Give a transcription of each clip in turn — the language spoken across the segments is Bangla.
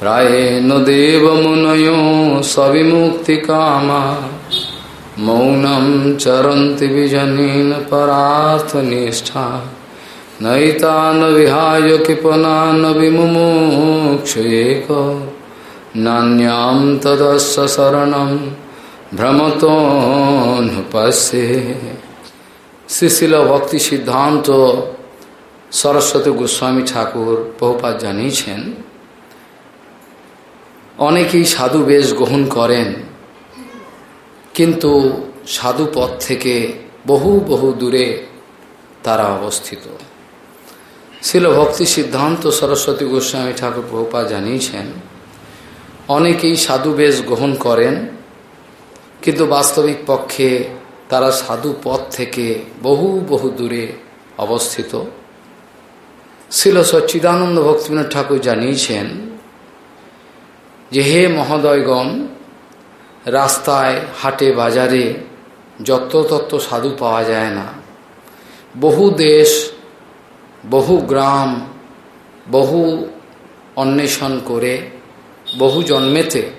প্রায়েণ দেবমুনয় সবিমুক্তিকামা মৌনম চরন্তি বিজনীন পরার্থ নিষ্ঠা। নৈতান বিহায় কৃপনান বিমুমুক্ষুয়েক নান্যাম তদস্য শরণম ভ্রমতোনুপশ্যে শ্রীশিল ভক্তি সিদ্ধান্ত সরস্বতী গোস্বামী ঠাকুর বহুপাত জানিয়েছেন। অনেকেই সাধু বেশ গ্রহণ করেন, কিন্তু সাধু পথ থেকে বহু বহু দূরে তারা অবস্থিত। শিল ভক্তি সিদ্ধান্ত সরস্বতী গোস্বামী ঠাকুর বহুপা জানিয়েছেন, অনেকেই সাধু বেশ গ্রহণ করেন, কিন্তু বাস্তবিক পক্ষে তারা সাধু পথ থেকে বহু বহু দূরে অবস্থিত। শিল সচ্চিদানন্দ ভক্তিবিনোদ ঠাকুর জানিয়েছেন যে হে মহোদয়গণ, রাস্তায়, হাটে, বাজারে যত তত্ত্ব সাধু পাওয়া যায় না। বহু দেশ, বহু গ্রাম, বহু অন্বেষণ করে, বহু জন্মেতে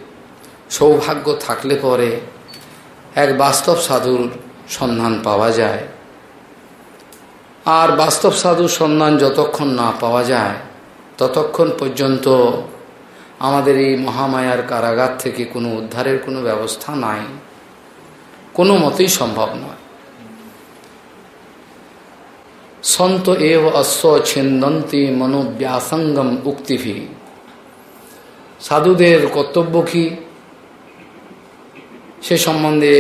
সৌভাগ্য থাকলে পরে এক বাস্তব সাধুর সন্ধান পাওয়া যায়। আর বাস্তব সাধুর সন্ধান যতক্ষণ না পাওয়া যায়, ততক্ষণ পর্যন্ত আমাদের এই মহামায়ার কারাগার থেকে কোনো উদ্ধারের কোনো ব্যবস্থা নাই। কোনো মতেই সম্ভব নয়। সন্ত এব অশ্ব ছিন্দন্তি মনোব্যাসঙ্গম উক্তিভি। সাধুদের কর্তব্য কী? সে সম্বন্ধে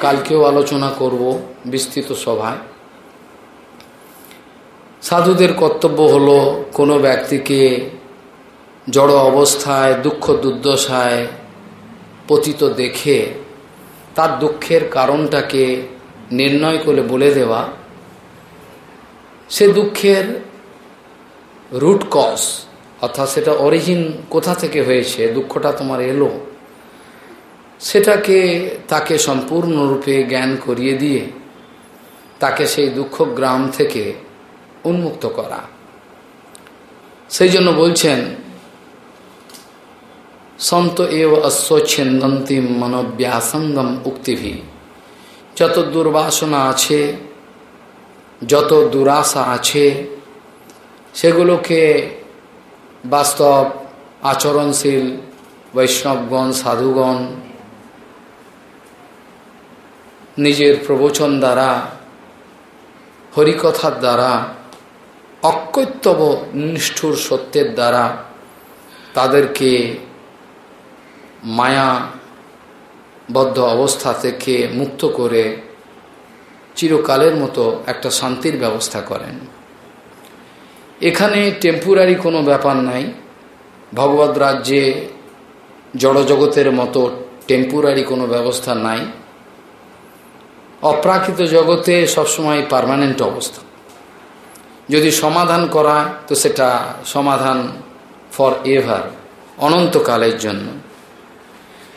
কালকেও আলোচনা করব বিস্তৃত সভায়। সাধুদের কর্তব্য হলো কোনো ব্যক্তিকে জড় অবস্থায়, দুঃখ দুর্দশায় পতিত দেখে তার দুঃখের কারণটাকে নির্ণয় করে বলে দেওয়া, সে দুঃখের রুট কজ অর্থাৎ সেটা অরিজিন কোথা থেকে হয়েছে, দুঃখটা তোমার এলো, সেটাকে তাকে সম্পূর্ণরূপে জ্ঞান করিয়ে দিয়ে তাকে সেই দুঃখ গ্রাম থেকে উন্মুক্ত করা। সেই জন্য বলছেন সন্ত এব অশ্বচ্ছেন্দন্তি মনোব্যাসঙ্গম উক্তিভি। যত দুর্বাসনা আছে, যত দুরাশা আছে, সেগুলোকে বাস্তব, আচরণশীল, বৈষ্ণবগণ, সাধুগণ, নিজের প্রবচন দ্বারা, হরিকথার দ্বারা অকৈত্যব নিষ্ঠুর সত্যের দ্বারা তাদেরকে মায়াবদ্ধ অবস্থা থেকে মুক্ত করে চিরকালের মতো একটা শান্তির ব্যবস্থা করেন। এখানে টেম্পোরারি কোনো ব্যাপার নাই। ভগবত রাজ্যে জড়জগতের মতো টেম্পোরারি কোনো ব্যবস্থা নাই। অপ্রাকৃত জগতে সবসময় পারমানেন্ট অবস্থা। যদি সমাধান করা, তো সেটা সমাধান ফর এভার অনন্তকালের জন্য।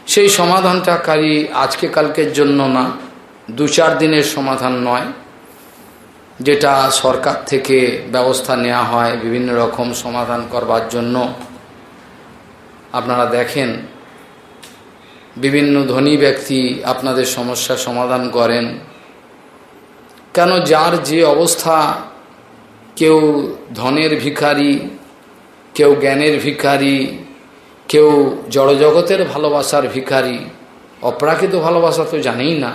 সেই সমাধানটা কারি আজকে কালকের জন্য না, দু চার দিনের সমাধান নয়, যেটা সরকার থেকে ব্যবস্থা নেওয়া হয় বিভিন্ন রকম সমাধান করবার জন্য। আপনারা দেখেন, বিভিন্ন ধনী ব্যক্তি আপনাদের সমস্যা সমাধান করেন। কেন যার যে অবস্থা, কেউ ধনের ভিখারি, কেউ জ্ঞানের ভিখারি কেউ জড়জগতের ভালোবাসার ভিখারি, অপ্রাকৃত ভালোবাসা তো জানেই না।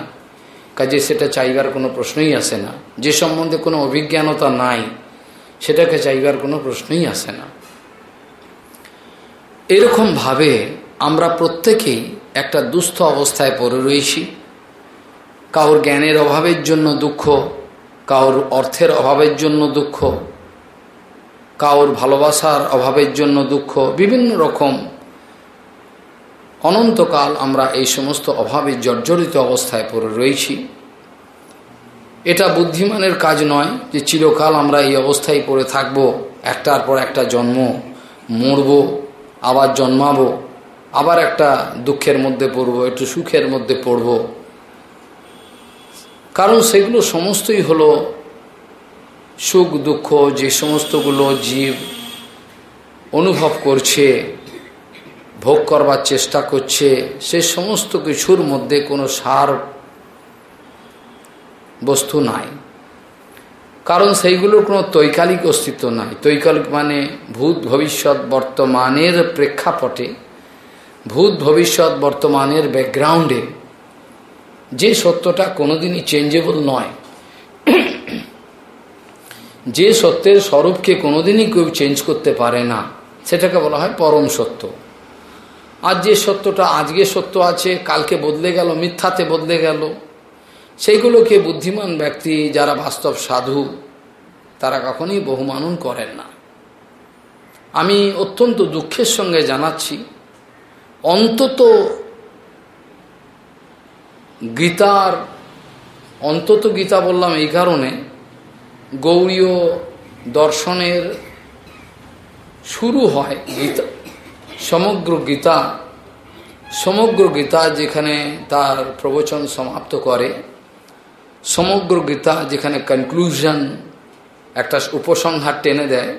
কাজে সেটা চাইবার কোনো প্রশ্নই আসে না। যে সম্বন্ধে কোনো অভিজ্ঞানতা নাই, সেটাকে চাইবার কোনো প্রশ্নই আসে না। এরকমভাবে আমরা প্রত্যেকেই একটা দুস্থ অবস্থায় পড়ে রয়েছি। কাউর জ্ঞানের অভাবের জন্য দুঃখ, কাউর অর্থের অভাবের জন্য দুঃখ, কাউর ভালোবাসার অভাবের জন্য দুঃখ, বিভিন্ন রকম অনন্তকাল আমরা এই সমস্ত অভাবে জর্জরিত অবস্থায় পড়ে রয়েছি। এটা বুদ্ধিমানের কাজ নয় যে চিরকাল আমরা এই অবস্থায় পড়ে থাকব, একটার পর একটা জন্ম, মরব, আবার জন্মাবো, আবার একটা দুঃখের মধ্যে পড়ব, একটু সুখের মধ্যে পড়ব। কারণ সেগুলো সমস্তই হলো সুখ দুঃখ, যে সমস্তগুলো জীব অনুভব করছে ভোগ করবার চেষ্টা করছে, সে সমস্ত কিছুর মধ্যে কোনো সার বস্তু নাই। কারণ সেইগুলোর কোনো তৈকালিক অস্তিত্ব নাই। তৈকালিক মানে ভূত ভবিষ্যৎ বর্তমানের প্রেক্ষাপটে, ভূত ভবিষ্যৎ বর্তমানের ব্যাকগ্রাউন্ডে যে সত্যটা কোনোদিনই চেঞ্জেবল নয়। যে সত্যের স্বরূপকে কোনোদিনই কেউ চেঞ্জ করতে পারে না, সেটাকে বলা হয় পরম সত্য। আর যে সত্যটা আজকে সত্য আছে, কালকে বদলে গেল, মিথ্যাতে বদলে গেল সেইগুলোকে বুদ্ধিমান ব্যক্তি যারা বাস্তব সাধু, তারা কখনই বহুমানন করেন না। আমি অত্যন্ত দুঃখের সঙ্গে জানাচ্ছি, অন্তত গীতার, অন্তত গীতা বললাম এই কারণে, গৌরীয় দর্শনের শুরু হয় গীতা। সমগ্র গীতা সমগ্র গীতা যেখানে তার প্রবচন সমাপ্ত করে, সমগ্র গীতা যেখানে কনক্লুশন একটা উপসংহার টেনে দেয়,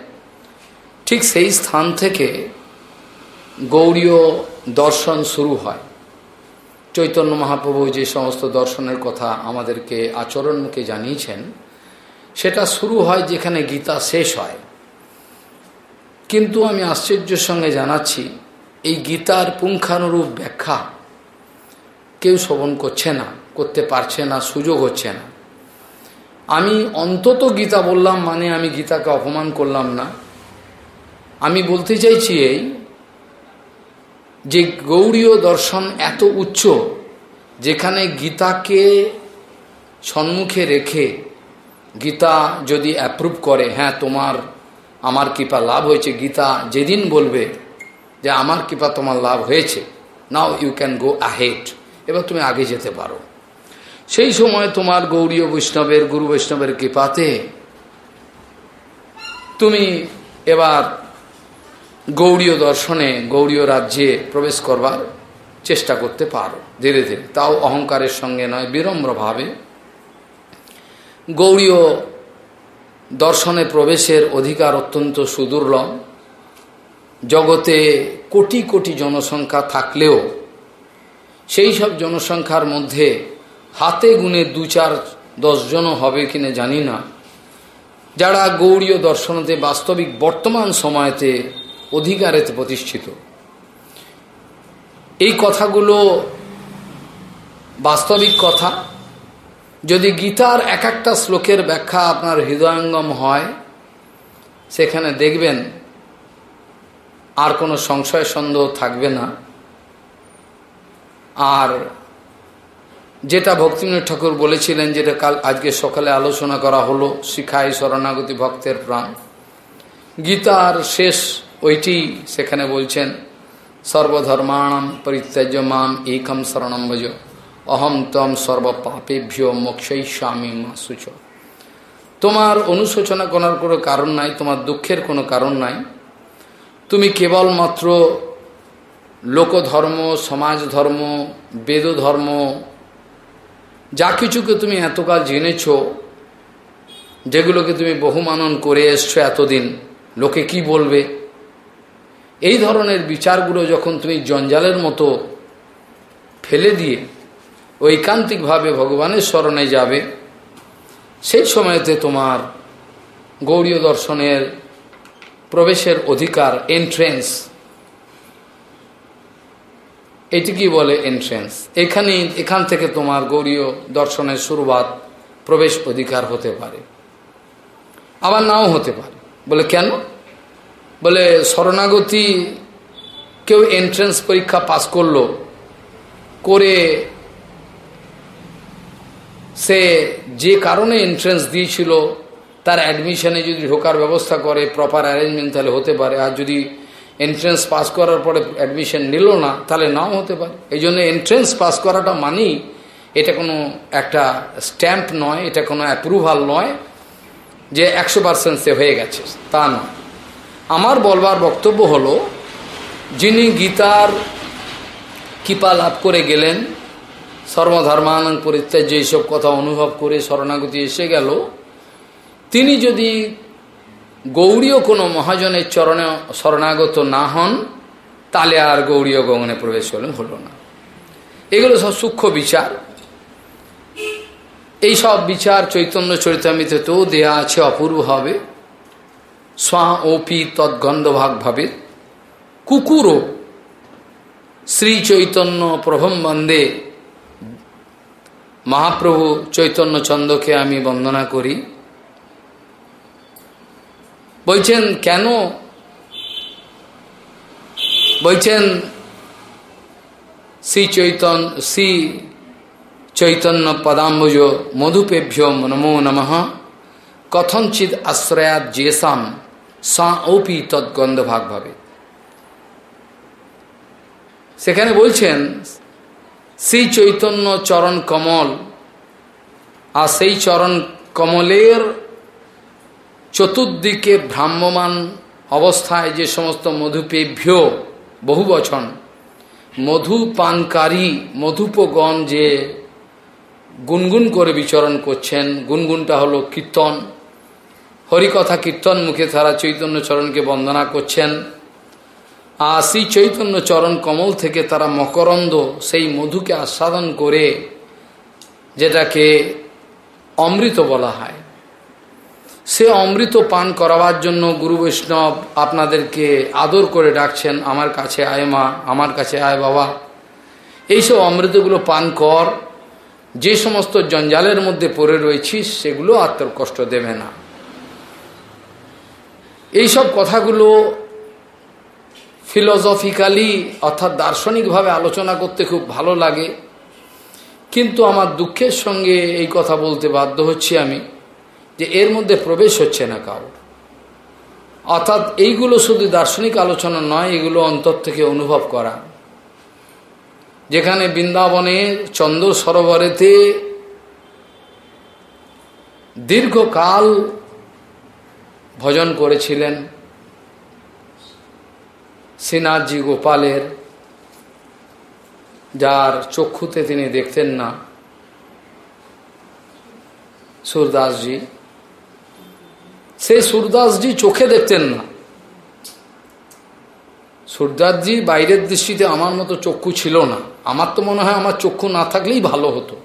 ঠিক সেই স্থান থেকে গৌরীয় দর্শন শুরু হয়। চৈতন্য মহাপ্রভু যে সমস্ত দর্শনের কথা আমাদেরকে আচরণকে জানিয়েছেন, সেটা শুরু হয় যেখানে গীতা শেষ হয়। কিন্তু আমি আশ্চর্যের সঙ্গে জানাচ্ছি, এই গীতার পুঙ্খানুরূপ ব্যাখ্যা কেউ শ্রবণ করছে না, করতে পারছে না, সুযোগ হচ্ছে না। আমি অন্তত গীতা বললাম মানে আমি গীতাকে অপমান করলাম না। আমি বলতে চাইছি এই যে গৌরীয় দর্শন এত উচ্চ, যেখানে গীতাকে সম্মুখে রেখে গীতা যদি অ্যাপ্রুভ করে হ্যাঁ তোমার আমার কৃপা লাভ হয়েছে। গীতা যেদিন বলবে যে আমার কৃপা তোমার লাভ হয়েছে। Now you can go ahead এবার তুমি আগে যেতে পারো। সেই সময় তোমার গৌরীয় বৈষ্ণবের, গুরু বৈষ্ণবের কৃপাতে তুমি এবার গৌরীয় দর্শনে গৌরীয় রাজ্যে প্রবেশ করবার চেষ্টা করতে পারো ধীরে ধীরে। তাও অহংকারের সঙ্গে নয় বিরম্রভাবে গৌরীয় দর্শনে প্রবেশের অধিকার অত্যন্ত সুদুর্লভ। জগতে কোটি কোটি জনসংখ্যা থাকলেও সেই সব জনসংখ্যার মধ্যে হাতে গুনে দু চার দশজনও হবে কিনা জানি না। যারা গৌরীয় দর্শনতে বাস্তবিক বর্তমান সময়তে অধিকারেতে প্রতিষ্ঠিত। এই কথাগুলো বাস্তবিক কথা। যদি গীতার এক একটা শ্লোকের ব্যাখ্যা আপনার হৃদয়ঙ্গম হয়, সেখানে দেখবেন আর কোনো সংশয় সন্দেহ থাকবে না। আর যেটা ভক্তিবিনোদ ঠাকুর বলেছিলেন, যেটা কাল আজকে সকালে আলোচনা করা হলো, শিখাই শরণাগতি ভক্তের প্রাণ। গীতার শেষ ওইটি সেখানে বলছেন, সর্বধর্মাণম পরিত্যাজ্য মাম একম শরণম ভজ। অহম তম সর্বপাপেভ্য মোক্ষৈস্বামী মাসুচ তোমার অনুশোচনা করার কোনো কারণ নাই, তোমার দুঃখের কোনো কারণ নাই। তুমি কেবলমাত্র লোকধর্ম সমাজ ধর্ম বেদ ধর্ম যা কিছুকে তুমি এতকাল জেনেছ, যেগুলোকে তুমি বহুমানন করে এসছো এতদিন, লোকে কি বলবে? এই ধরনের বিচারগুলো যখন তুমি জঞ্জালের মতো ফেলে দিয়ে ঐকান্তিকভাবে ভগবানের স্মরণে যাবে। সেই সময়তে তোমার গৌরীয় দর্শনের প্রবেশের অধিকার এন্ট্রেন্স এটি কি বলে এন্ট্রেন্স এখানে এখান থেকে তোমার গৌরীয় দর্শনের শুরুবাত প্রবেশ অধিকার হতে পারে। আবার নাও হতে পারে। বলে কেন? বলে শরণাগতি কেউ এন্ট্রেন্স পরীক্ষা পাস করল, করে সে যে কারণে এন্ট্রেন্স দিয়েছিল, তার অ্যাডমিশনে যদি ঢোকার ব্যবস্থা করে প্রপার অ্যারেঞ্জমেন্ট তাহলে হতে পারে। আর যদি এন্ট্রেন্স পাস করার পরে অ্যাডমিশন নিল না, তাহলে নাও হতে পারে। এই জন্য এন্ট্রেন্স পাস করাটা মানেই এটা কোনো একটা স্ট্যাম্প নয়, এটা কোনো অ্যাপ্রুভাল নয় যে একশো পার্সেন্ট সে হয়ে গেছে। তা নয়। আমার বলবার বক্তব্য হলো, যিনি গীতার কৃপা লাভ করে গেলেন সর্বধর্মানন্দ পরিত্যাগ যেসব কথা অনুভব করে শরণাগতি এসে গেল। তিনি যদি গৌরীয় কোনো মহাজনের চরণে শরণাগত না হন তালে আর গৌরীয় গগনে প্রবেশ করলেন হলো না। এগুলো সব সূক্ষ্ম বিচার। এই সব বিচার চৈতন্য চরিতামিতেও দেয়া আছে অপূর্বভাবে স্বা ওপি তৎগন্ধভাগ ভাবে। কুকুরও শ্রী চৈতন্য প্রভম বন্দে মহাপ্রভু চৈতন্য চন্দ্রকে আমি বন্দনা করি। বলছেন, কেন? বলছেন, শ্রী চৈতন, শ্রী চৈতন্য পদাম্বুজ মধুপেভ্য নমো নম। কথঞ্চিত আশ্রয়াত জেসাম, সা ওপি তৎগন্ধভাগ ভাবে। সেখানে বলছেন শ্রী চৈতন্য চরণ কমল, আর সেই চরণ কমলের চতুর্দিকে ভ্রাম্যমান অবস্থায় যে সমস্ত মধুপেভ্য বহু বচন মধু পানকারী মধুপগণ যে গুনগুন করে বিচরণ করছেন, গুনগুনটা হলো কীর্তন। হরিকথা কীর্তন মুখে তারা চৈতন্য চরণকে বন্দনা করছেন। আর সেই চৈতন্য চরণ কমল থেকে তারা মকরন্দ সেই মধুকে আস্বাদন করে, যেটাকে অমৃত বলা হয়। সে অমৃত পান করাবার জন্য গুরু বৈষ্ণব আপনাদেরকে আদর করে ডাকছেন, আমার কাছে আয় মা, আমার কাছে আয় বাবা। এইসব অমৃতগুলো পান কর, যে সমস্ত জঞ্জালের মধ্যে পড়ে রয়েছিস, সেগুলো আত্মর কষ্ট দেবে না। এইসব কথাগুলো ফিলোসফিক্যালি অর্থাৎ দার্শনিকভাবে আলোচনা করতে খুব ভালো লাগে। কিন্তু আমার দুঃখের সঙ্গে এই কথা বলতে বাধ্য হচ্ছি আমি যে এর মধ্যে প্রবেশ হচ্ছে না কারোর অর্থাৎ এইগুলো শুধু দার্শনিক আলোচনা নয়, এগুলো অন্তর থেকে অনুভব করা। যেখানে বৃন্দাবনে চন্দ্র সরোবরেতে দীর্ঘকাল ভজন করেছিলেন। শ্রীনাথজি গোপালের, যার চক্ষুতে তিনি দেখতেন না, সুরদাসজি, সেই সুরদাসজি চোখে দেখতেন না। সুরদাসজির বাইরের দৃষ্টিতে আমার মতো চক্ষু ছিল না। আমার তো মনে হয় আমার চক্ষু না থাকলেই ভালো হতো।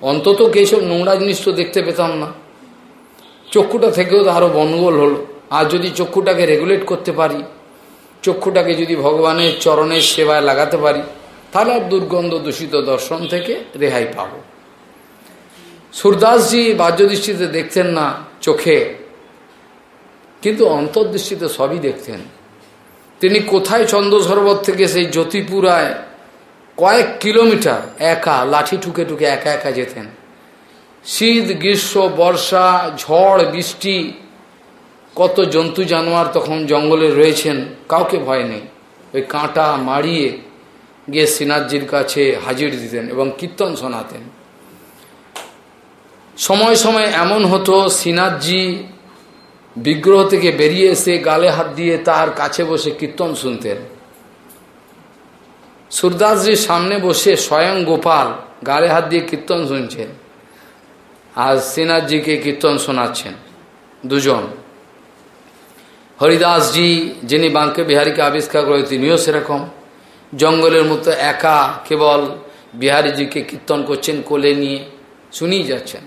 অন্তত এইসব নোংরা জিনিস তো দেখতে পেতাম না। চক্ষুটা থেকেও তো আরও বনগোল হলো। আর যদি চক্ষুটাকে রেগুলেট করতে পারি চক্ষুটাকে যদি ভগবানের চরণের সেবায় লাগাতে পারি, তাহলে আর দুর্গন্ধ দূষিত দর্শন থেকে রেহাই পাব। সুরদাসজি বাহ্যদৃষ্টিতে দেখতেন না চোখে, কিন্তু অন্তর্দৃষ্টিতে সবই দেখতেন। তিনি কোথায় চন্দ্র সরোবর থেকে সেই জ্যোতিপুরায় কয়েক কিলোমিটার একা লাঠি ঠুকে ঠুকে একা একা যেতেন। শীত, গ্রীষ্ম, বর্ষা, ঝড়, বৃষ্টি কত জন্তু জানোয়ার তখন জঙ্গলে রয়েছেন, কাউকে ভয় নেই। ওই কাঁটা মারিয়ে গিয়ে শ্রীনাথজির কাছে হাজির দিতেন এবং কীর্তন শোনাতেন। সময় সময় এমন হতো শ্রীনাথজি বিগ্রহ থেকে বেরিয়ে এসে গালে হাত দিয়ে তার কাছে বসে কীর্তন শুনতেন। সুরদাসজির সামনে বসে স্বয়ং গোপাল গালে হাত দিয়ে কীর্তন শুনছেন। আর শ্রীনাথজিকে কীর্তন শোনাচ্ছেন দুজন। হরিদাসজি যিনি বাঙ্কে বিহারীকে আবিষ্কার করে তিনিও সেরকম। জঙ্গলের মতো একা কেবল বিহারীজিকে কীর্তন করছেন, কোলে নিয়ে শুনেই যাচ্ছেন।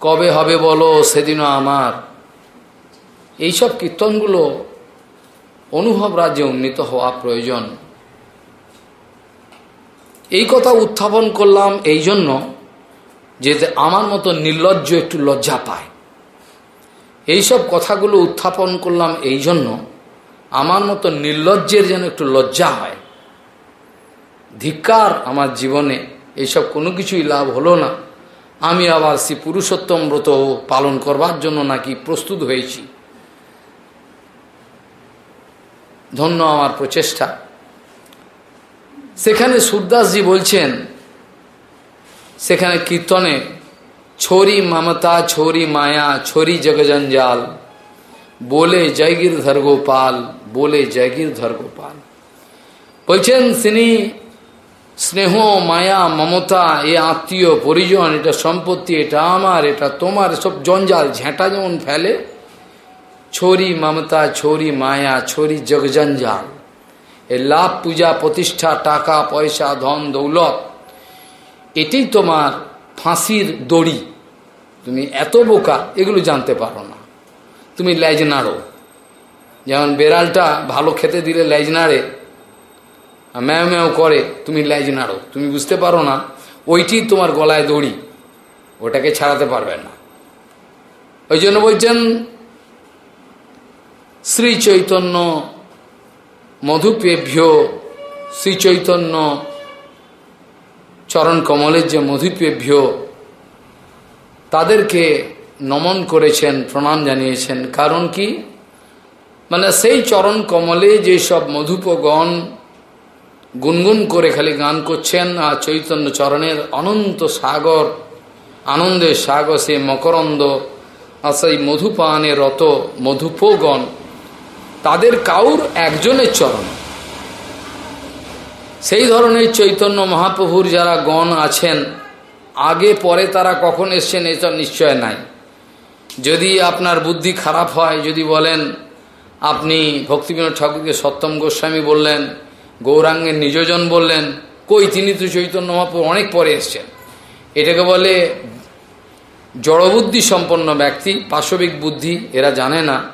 কবে হবে বলো সেদিনও আমার? এইসব কীর্তনগুলো অনুভব রাজ্যে উন্নীত হওয়া প্রয়োজন। এই কথা উত্থাপন করলাম এই জন্য যে আমার মতো নির্লজ্জ একটু লজ্জা পায়। এইসব কথাগুলো উত্থাপন করলাম এই জন্য আমার মতো নির্লজ্জের যেন একটু লজ্জা হয়। ধিক্কার আমার জীবনে এইসব কোনো কিছুই লাভ হলো না। আমি আবার শ্রী পুরুষোত্তম ব্রত পালন করবার জন্য নাকি প্রস্তুত হয়েছি। ধন্য আমার প্রচেষ্টা। সেখানে সুরদাসজি বলছেন, সেখানে কীর্তনে छोरी ममता छोरी माया छोरी जगजंजाल बोले जय गिरधर गोपाल बोले जय गिरधर गोपाल বলছেন তিনি স্নেহ মায়া মমতা এ আত্মীয় পরিজন এটা সম্পত্তি এটা আমার এটা তোমার সব জঞ্জাল ঝেঁটা যেমন ফেলে छोरी ममता छोरी माया छोरी জগজঞ্জাল এই লাভ পূজা প্রতিষ্ঠা টাকা পয়সা ধন দৌলত এটাই তোমার ফাঁসির দড়ি। তুমি এত বোকা, এগুলো জানতে পারো না। তুমি লেজ নাড়ো যেমন বেড়ালটা ভালো খেতে দিলে লেজ নাড়ে ম্যাও ম্যাও করে, তুমি লেজ নাড়ো তুমি বুঝতে পারো না, ওইটি তোমার গলায় দড়ি। ওটাকে ছাড়াতে পারবে না। ওই জন্য বলছেন শ্রী চৈতন্য মধুপেভ্য শ্রী চৈতন্য চরণ কমলের যে মধুপেভ্য, তাদেরকে নমন করেছেন, প্রণাম জানিয়েছেন। কারণ কি? মানে সেই চরণ কমলে যেসব মধুপগণ গুনগুন করে খালি গান করছেন, আর চৈতন্য চরণের অনন্ত সাগর, আনন্দের সাগর সে মকরন্দ, আর সেই মধুপানের রত মধুপগণ, তাদের কাউর একজনের চরণ। সেই ধরনের চৈতন্য মহাপ্রভুর যারা গণ আছেন, আগে পরে তারা কখন এসছেন এটা নিশ্চয় নাই। যদি আপনার বুদ্ধি খারাপ হয়, যদি বলেন, আপনি ভক্তিবিনোদ ঠাকুরকে সত্যম গোস্বামী বললেন, গৌরাঙ্গের নিজজন বললেন, কই তিনি তো চৈতন্য মহাপ্রভু অনেক পরে এসছেন। এটাকে বলে জড়বুদ্ধি সম্পন্ন ব্যক্তি, পাশবিক বুদ্ধি, এরা জানে না।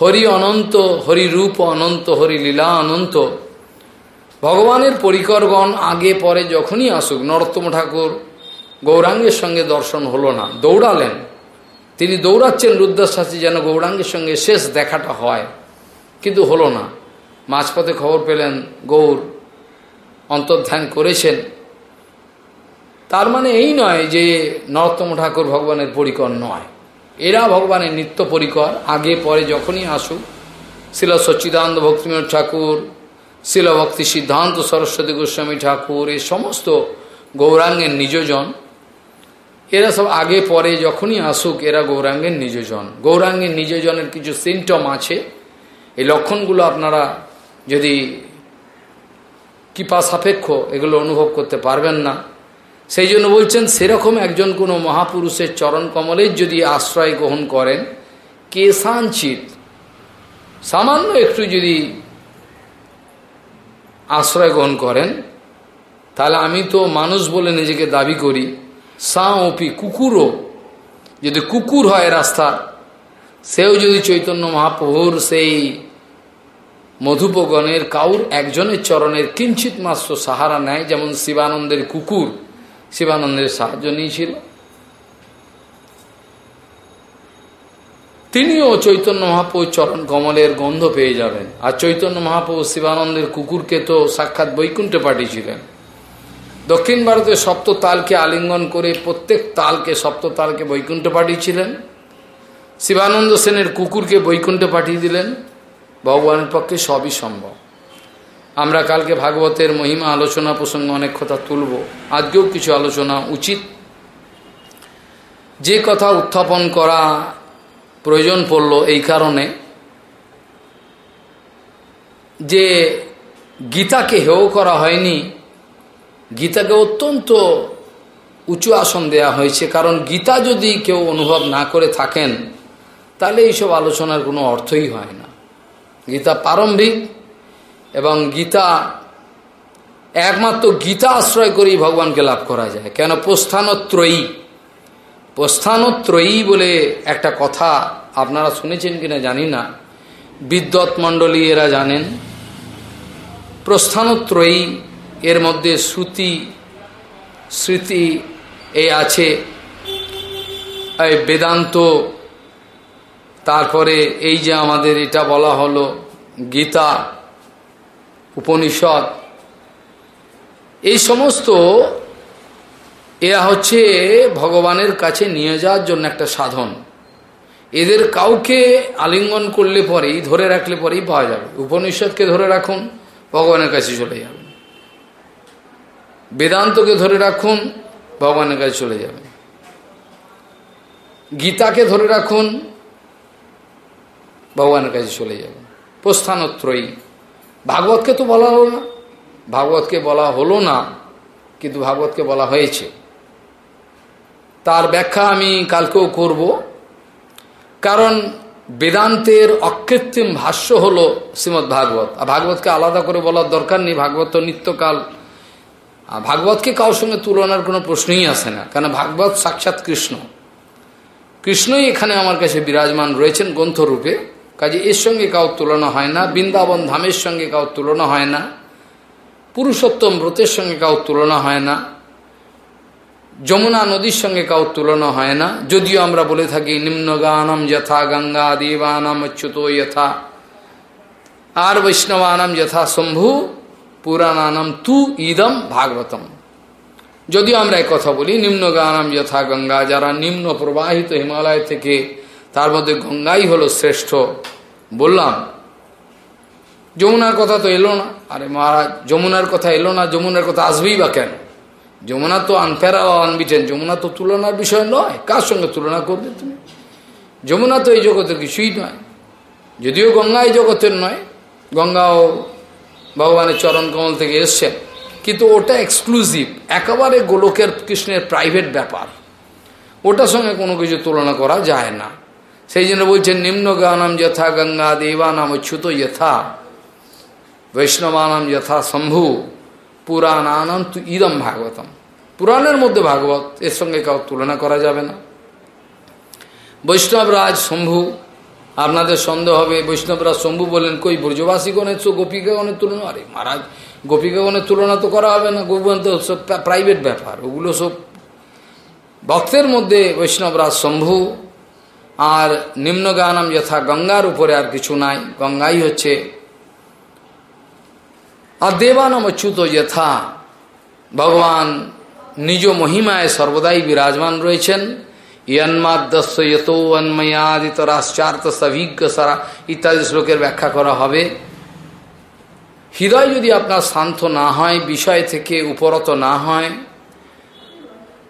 হরি অনন্ত, হরি রূপ অনন্ত, হরি লীলা অনন্ত ভগবানের পরিকরগণ আগে পরে যখনই আসুক, নরোত্তম ঠাকুর গৌরাঙ্গের সঙ্গে দর্শন হলো না, দৌড়ালেন। তিনি দৌড়াচ্ছেন রুদ্রাশাসী যেন গৌরাঙ্গের সঙ্গে শেষ দেখাটা হয়, কিন্তু হলো না। মাঝপথে খবর পেলেন, গৌর অন্তর্ধান করেছেন। তার মানে এই নয় যে নরোত্তম ঠাকুর ভগবানের পরিকর নয়। এরা ভগবানের নিত্য পরিকর, আগে পরে যখনই আসুক, শিল সচ্চিদানন্দ ভক্তিবিনোদ ঠাকুর শিল ভক্তি সিদ্ধান্ত সরস্বতী গোস্বামী ঠাকুর, এই সমস্ত গৌরাঙ্গের নিজজন। এরা সব আগে পরে যখনই আসুক, এরা গৌরাঙ্গের নিজজন। গৌরাঙ্গের নিজজনের কিছু সিমটম আছে। এই লক্ষণগুলো আপনারা যদি কৃপা সাপেক্ষ এগুলো অনুভব করতে পারবেন না। সেই জন্য বলছেন, সেরকম একজন কোনো মহাপুরুষের চরণ কমলের যদি আশ্রয় গ্রহণ করেন, কেশাঞ্চিত। সামান্য একটু যদি আশ্রয় গ্রহণ করেন, তাহলে আমি তো মানুষ বলে নিজেকে দাবি করি। সা ওপি কুকুরও, যদি কুকুর হয় রাস্তা, সেও যদি চৈতন্য মহাপ্রভুর সেই মধুপগণের কাউর একজনের চরণের কিঞ্চিত মাত্র সাহারা নেয়, যেমন শিবানন্দের কুকুর, শিবানন্দের সাহায্য নিয়েছিল। তিনিও চৈতন্য মহাপ্রভু চরণ কমলের গন্ধ পেয়ে যাবেন। আর চৈতন্য মহাপ্রভু শিবানন্দের কুকুরকে তো সাক্ষাৎ বৈকুণ্ঠে পাঠিয়েছিলেন। দক্ষিণ ভারতে সপ্ত তালকে আলিঙ্গন করে প্রত্যেক তালকে সপ্ত তালকে বৈকুণ্ঠে পাঠিয়েছিলেন। শিবানন্দ সেনের কুকুরকে বৈকুণ্ঠে পাঠিয়ে দিলেন। ভগবানের পক্ষে সবই সম্ভব। আমরা কালকে ভাগবতের মহিমা আলোচনা প্রসঙ্গে অনেক কথা তুলব। আজকেও কিছু আলোচনা উচিত। যে কথা উত্থাপন করা প্রয়োজন পড়ল এই কারণে যে গীতাকে হেয় করা হয়নি, গীতাকে অত্যন্ত উঁচু আসন দেয়া হয়েছে, কারণ গীতা যদি কেউ অনুভব না করে থাকেন, তাহলে এইসব আলোচনার কোনো অর্থই হয় না। গীতা প্রারম্ভিক এবং গীতা একমাত্র গীতা আশ্রয় করেই ভগবানকে লাভ করা যায়, কেন প্রস্থানত্রয়ী। প্রস্থানত্রয়ী বলে একটা কথা আপনারা শুনেছেন কিনা জানি না। বিদ্যৎ মণ্ডলী এরা জানেন। প্রস্থানত্রয়ী এর মধ্যে শ্রুতি, স্মৃতি এই আছে বেদান্ত, তারপরে এই যে আমাদের এটা বলা হলো গীতা, উপনিষদ। এই সমস্ত এরা হচ্ছে ভগবানের কাছে নিয়ে যাওয়ার জন্য একটা সাধন। এদের কাউকে আলিঙ্গন করলে পরেই, ধরে রাখলে পরেই পাওয়া যাবে। উপনিষদকে ধরে রাখুন, ভগবানের কাছে চলে যাবেন বেদান্তকে ধরে রাখুন, ভগবানের কাছে চলে যাবেন গীতাকে ধরে রাখুন, ভগবানের কাছে চলে যাবেন প্রস্থানত্রয়ী। ভাগবতকে তো বলা হলো না। ভাগবতকে বলা হলো না, কিন্তু ভাগবতকে বলা হয়েছে। তার ব্যাখ্যা আমি কালকেও করব। কারণ বেদান্তের অকৃত্রিম ভাষ্য হল শ্রীমৎ ভাগবত আর ভাগবতকে আলাদা করে বলার দরকার নেই, ভাগবত তো নিত্যকাল। ভাগবতকে কারোর সঙ্গে তুলনার কোনো প্রশ্নই আসে না কারণ ভাগবত সাক্ষাৎ কৃষ্ণ। কৃষ্ণই এখানে আমার কাছে বিরাজমান রয়েছেন গ্রন্থরূপে। কাজে এর সঙ্গে কাউ তুলনা হয় না, বৃন্দাবন ধামের সঙ্গে কাউ তুলনা হয় না, পুরুষোত্তম ব্রতের সঙ্গে কাউ তুলনা হয় না। যমুনা নদীর সঙ্গে কাউ তুলনা হয় না। যদিও আমরা বলে থাকি, নিম্নগানম যথা, গঙ্গা দেবানাম অচ্যুত যথা, আর বৈষ্ণবানাম যথা শম্ভু, পুরাণানাম তু ইদম ভাগবতম। যদিও আমরা এক কথা বলি, নিম্নগানাম যথা, গঙ্গা, যারা নিম্ন প্রবাহিত হিমালয় থেকে তার মধ্যে গঙ্গাই হলো শ্রেষ্ঠ, বললাম, যমুনার কথা তো এলো না। আরে মহারাজ, যমুনার কথা এলো না, যমুনার কথা আসবেই বা কেন? যমুনা তো আনফেরা আনবিটেন যমুনা তো তুলনার বিষয় নয়। কার সঙ্গে তুলনা করবে তুমি? যমুনা তো এই জগতের কিছুই নয়। যদিও গঙ্গা এই জগতের নয়, গঙ্গাও ভগবানের চরণ কমল থেকে এসছেন কিন্তু ওটা এক্সক্লুসিভ একেবারে গোলকের কৃষ্ণের প্রাইভেট ব্যাপার। ওটার সঙ্গে কোনো কিছু তুলনা করা যায় না। সেই জন্য বলছেন, নিম্ন গানাম যথা গঙ্গা দেবানাম অচ্যুত যথা, বৈষ্ণবানাম যথা শম্ভু পুরাণানাম তু ইদম ভাগবতম। পুরাণের মধ্যে ভাগবত এর সঙ্গে কাউ তুলনা করা যাবে না। বৈষ্ণবরাজ শম্ভু, আপনাদের সন্দেহ হবে বৈষ্ণবরাজ শম্ভু বলেন কই, ব্রজবাসীগণের তো গোপিকাগণের তুলনা? আরে মহারাজ গোপিকাগণের তুলনা তো করা হবে না তো সব প্রাইভেট ব্যাপার, ওগুলো সব ভক্তের মধ্যে বৈষ্ণবরাজ শম্ভু আর নিম্নগানম যথা গঙ্গার উপরে আর কিছু নাই, গঙ্গাই হচ্ছে আর দেবানম অচ্যুত যথা ভগবান নিজ মহিমায় সর্বদাই বিরাজমান রয়েছেন। ইয়ন্মাদ্যস্য যতো অন্ময়াদিত রাশ্চার্থ সভিজ্ঞ সারা ইত্যাদি শ্লোকের ব্যাখ্যা করা হবে। হৃদয় যদি আপনার শান্ত না হয়, বিষয় থেকে উপরত না হয়,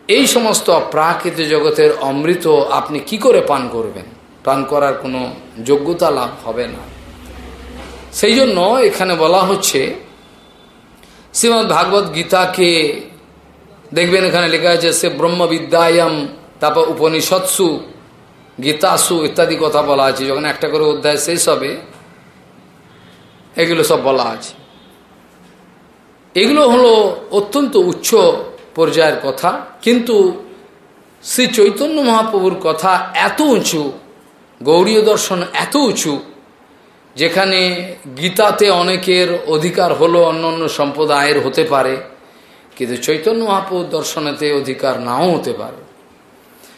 এই সমস্ত প্রাকৃত জগতের অমৃত আপনি কি করে পান করবেন? পান করার কোনো যোগ্যতা লাভ হবে না। সেই জন্য এখানে বলা হচ্ছে শ্রীমৎ ভাগবত গীতাকে দেখবেন এখানে লেখা আছে, সে ব্রহ্মবিদ্যায়াম তারপর উপনিষৎসু, গীতাসু ইত্যাদি কথা বলা আছে। যখন একটা করে অধ্যায় শেষ হবে, এগুলো সব বলা আছে। এগুলো হলো অত্যন্ত উচ্চ পর্যায়ের কথা, কিন্তু শ্রী চৈতন্য মহাপ্রভুর কথা এত উঁচু, গৌরীয় দর্শন এত উঁচু, যেখানে গীতাতে অনেকের অধিকার হলো অন্য অন্য সম্প্রদায়ের হতে পারে। কিন্তু চৈতন্য মহাপ্রভুর দর্শনেতে অধিকার নাও হতে পারে।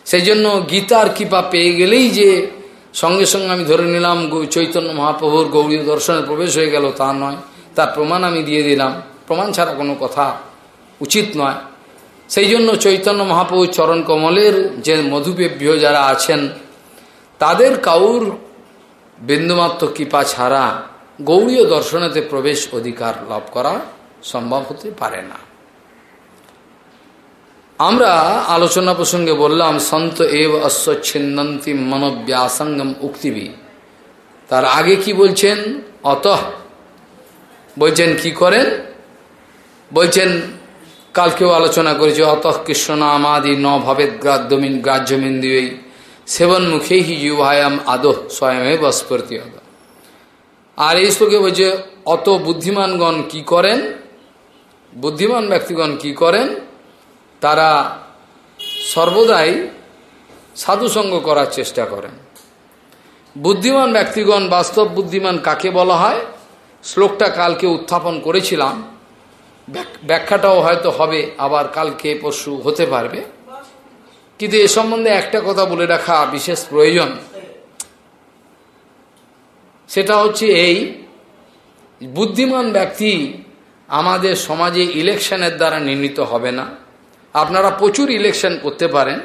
সেই জন্য গীতার কৃপা পেয়ে গেলেই যে সঙ্গে সঙ্গে আমি ধরে নিলাম চৈতন্য মহাপ্রভুর গৌরীয় দর্শনে প্রবেশ হয়ে গেল তা নয়, তার প্রমাণ আমি দিয়ে দিলাম। প্রমাণ ছাড়া কোনো কথা উচিত নয়। সেই জন্য চৈতন্য মহাপ্রভুর চরণ কমলের যে মধুপেভ্য যারা আছেন, তাদের কাউর বিন্দুমাত্র কৃপা ছাড়া গৌরীয় দর্শনেতে প্রবেশ অধিকার লাভ করা সম্ভব হতে পারে না। আমরা আলোচনা প্রসঙ্গে বললাম, সন্ত এব অশ্বচ্ছিন্নন্তি মনোব্যাসঙ্গম উক্তিবি। তার আগে কি বলছেন? অত। বলছেন, কি করেন? বলছেন, কালকেও আলোচনা করেছে, অত কৃষ্ণ নামাদি ন ভবেদ গ্রাহ্যমিন গ্রাহ্যমিন্দিয়ই সেবন মুখে হি যুভায়াম আদহ স্বয়মে বস্পর্তি আদ আর এই শ্লোকে বলছে, অত বুদ্ধিমানগণ কি করেন? বুদ্ধিমান ব্যক্তিগণ কি করেন? তারা সর্বদাই সাধুসঙ্গ করার চেষ্টা করেন। বুদ্ধিমান ব্যক্তিগণ বাস্তব বুদ্ধিমান কাকে বলা হয়? শ্লোকটা কালকে উত্থাপন করেছিলাম। ব্যাখ্যাটাও হয়তো হবে, আবার কালকে পরশু হতে পারবে। কিন্তু এ সম্বন্ধে একটা কথা বলে রাখা বিশেষ প্রয়োজন। সেটা হচ্ছে এই, বুদ্ধিমান ব্যক্তি আমাদের সমাজে ইলেকশনের দ্বারা নির্মিত হবে না। আপনারা প্রচুর ইলেকশন করতে পারেন।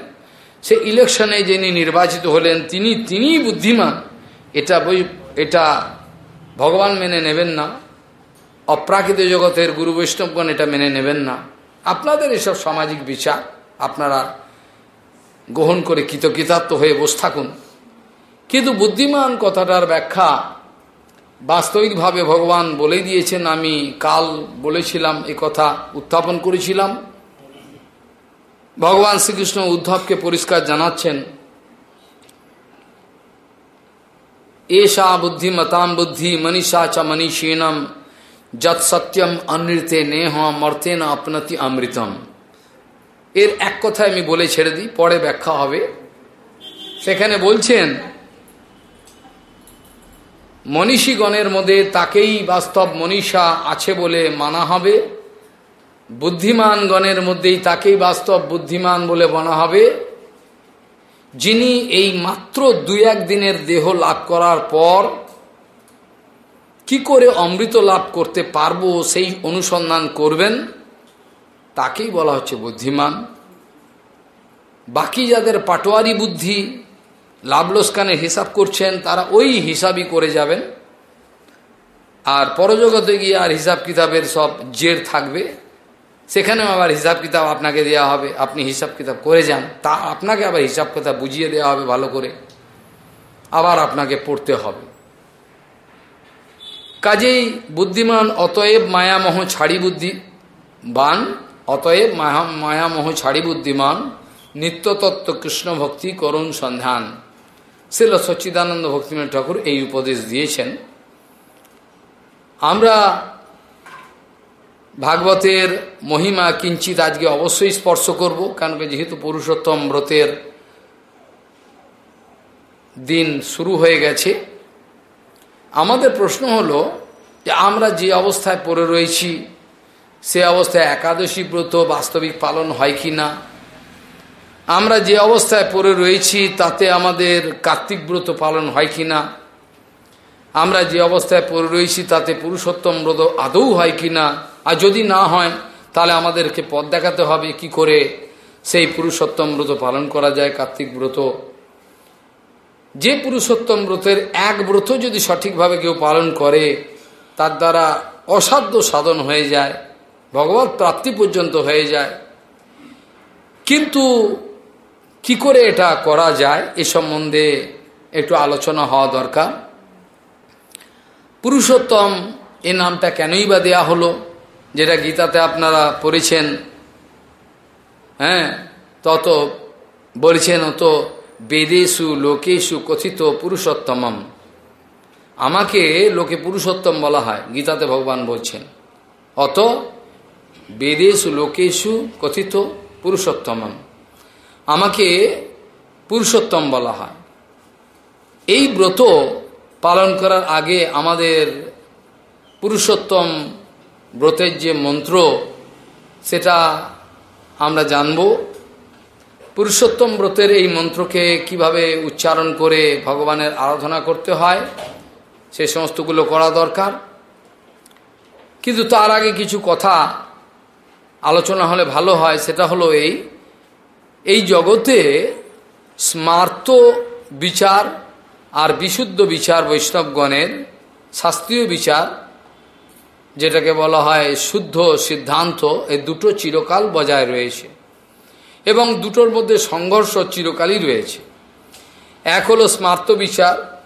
সে ইলেকশনে যিনি নির্বাচিত হলেন, তিনি, তিনিই বুদ্ধিমান। এটা বই, এটা ভগবান মেনে নেবেন না। অপ্রাকৃত জগতের গুরু বৈষ্ণবগণ এটা মেনে নেবেন না। আপনাদের এসব সামাজিক বিচার আপনারা গ্রহণ করে কৃতকৃতার্থ হয়ে বসে থাকুন। কিন্তু বুদ্ধিমান কথাটার ব্যাখ্যা বাস্তবিকভাবে ভগবান বলে দিয়েছেন। আমি কাল বলেছিলাম এ কথা, উত্থাপন করেছিলাম। ভগবান শ্রীকৃষ্ণ উদ্ধবকে পরিষ্কার জানাচ্ছেন, এষা বুদ্ধিমতাম বুদ্ধি মনীষা চ মনীষীণম, যৎ সত্যম অনৃতে নেহ মর্তে না আপনতি অমৃতম। এর এক কথায় আমি বলে ছেড়ে দিই, পরে ব্যাখ্যা হবে। সেখানে বলছেন, মনীষীগণের মধ্যে তাকেই বাস্তব মনীষা আছে বলে মানা হবে। বুদ্ধিমানগণের মধ্যেই তাকেই বাস্তব বুদ্ধিমান বলে বলা হবে, যিনি এই মাত্র দুই এক দিনের দেহ লাভ করার পর কি করে অমৃত লাভ করতে পারব সেই অনুসন্ধান করবেন, তাকেই বলা হচ্ছে বুদ্ধিমান। বাকি যাদের পাটোয়ারি বুদ্ধি, লাভ লোসকানের হিসাব করছেন, তারা ওই হিসাবই করে যাবেন। আর পরজগতে গিয়ে আর হিসাব কিতাবের সব জের থাকবে। সেখানেও আবার হিসাব কিতাব আপনাকে দেওয়া হবে, আপনি হিসাব কিতাব করে যান, তা আপনাকে আবার হিসাব কিতাব বুঝিয়ে দেওয়া হবে ভালো করে। আবার আপনাকে পড়তে হবে। কাজেই বুদ্ধিমান অতএব মায়ামোহ ছাড়ি বুদ্ধি, বান, অতএব মায়া মায়ামোহ ছাড়ি বুদ্ধিমান, নিত্যতত্ত্ব কৃষ্ণ ভক্তি করুণ সন্ধান। শিল সচ্চিদানন্দ ভক্তিনাথ ঠাকুর এই উপদেশ দিয়েছেন। আমরা ভাগবতের মহিমা কিঞ্চিত আজকে অবশ্যই স্পর্শ করব, কারণ যেহেতু পুরুষোত্তম ব্রতের দিন শুরু হয়ে গেছে। আমাদের প্রশ্ন হলো যে আমরা যে অবস্থায় পড়ে রয়েছি, সে অবস্থায় একাদশী ব্রত বাস্তবিক পালন হয় কি না? আমরা যে অবস্থায় পড়ে রয়েছি, তাতে আমাদের কার্তিক ব্রত পালন হয় কি না? আমরা যে অবস্থায় পড়ে রয়েছি, তাতে পুরুষোত্তম ব্রত আদৌ হয় কি না? আর যদি না হয়, তাহলে আমাদেরকে পথ দেখাতে হবে কি করে সেই পুরুষোত্তম ব্রত পালন করা যায়, কার্তিক ব্রত। যে পুরুষোত্তম ব্রতের এক ব্রত যদি সঠিকভাবে কেউ পালন করে, তার দ্বারা অসাধ্য সাধন হয়ে যায়, ভগবত প্রাপ্তি পর্যন্ত হয়ে যায়। কিন্তু কি করে এটা করা যায়, এ সম্বন্ধে একটু আলোচনা হওয়া দরকার। পুরুষোত্তম এ নামটা কেনই বা দেয়া হলো? যেটা গীতাতে আপনারা পড়েছেন হ্যাঁ তত বলছেন অত বেদেশু লোকেশু কথিত পুরুষোত্তমম। আমাকে লোকে পুরুষোত্তম বলা হয়, গীতাতে ভগবান বলছেন। অত বেদেশু লোকেশু কথিত পুরুষোত্তমম। আমাকে পুরুষোত্তম বলা হয়। এই ব্রত পালন করার আগে আমাদের পুরুষোত্তম ব্রতের যে মন্ত্র, সেটা আমরা জানব। পুরুষোত্তম ব্রতের এই মন্ত্রকে কীভাবে উচ্চারণ করে ভগবানের আরাধনা করতে হয়, সে সমস্তগুলো করা দরকার। কিন্তু তার আগে কিছু কথা আলোচনা হলে ভালো হয়, সেটা হলো এই এই জগতে স্মার্ত বিচার আর বিশুদ্ধ বিচার বৈষ্ণবগণের শাস্ত্রীয় বিচার যেটাকে বলা হয় শুদ্ধ সিদ্ধান্ত, এই দুটো চিরকাল বজায় রয়েছে। এবং দুটোর মধ্যে সংঘর্ষ চিরকালই রয়েছে। এক হলো স্মার্ত বিচার।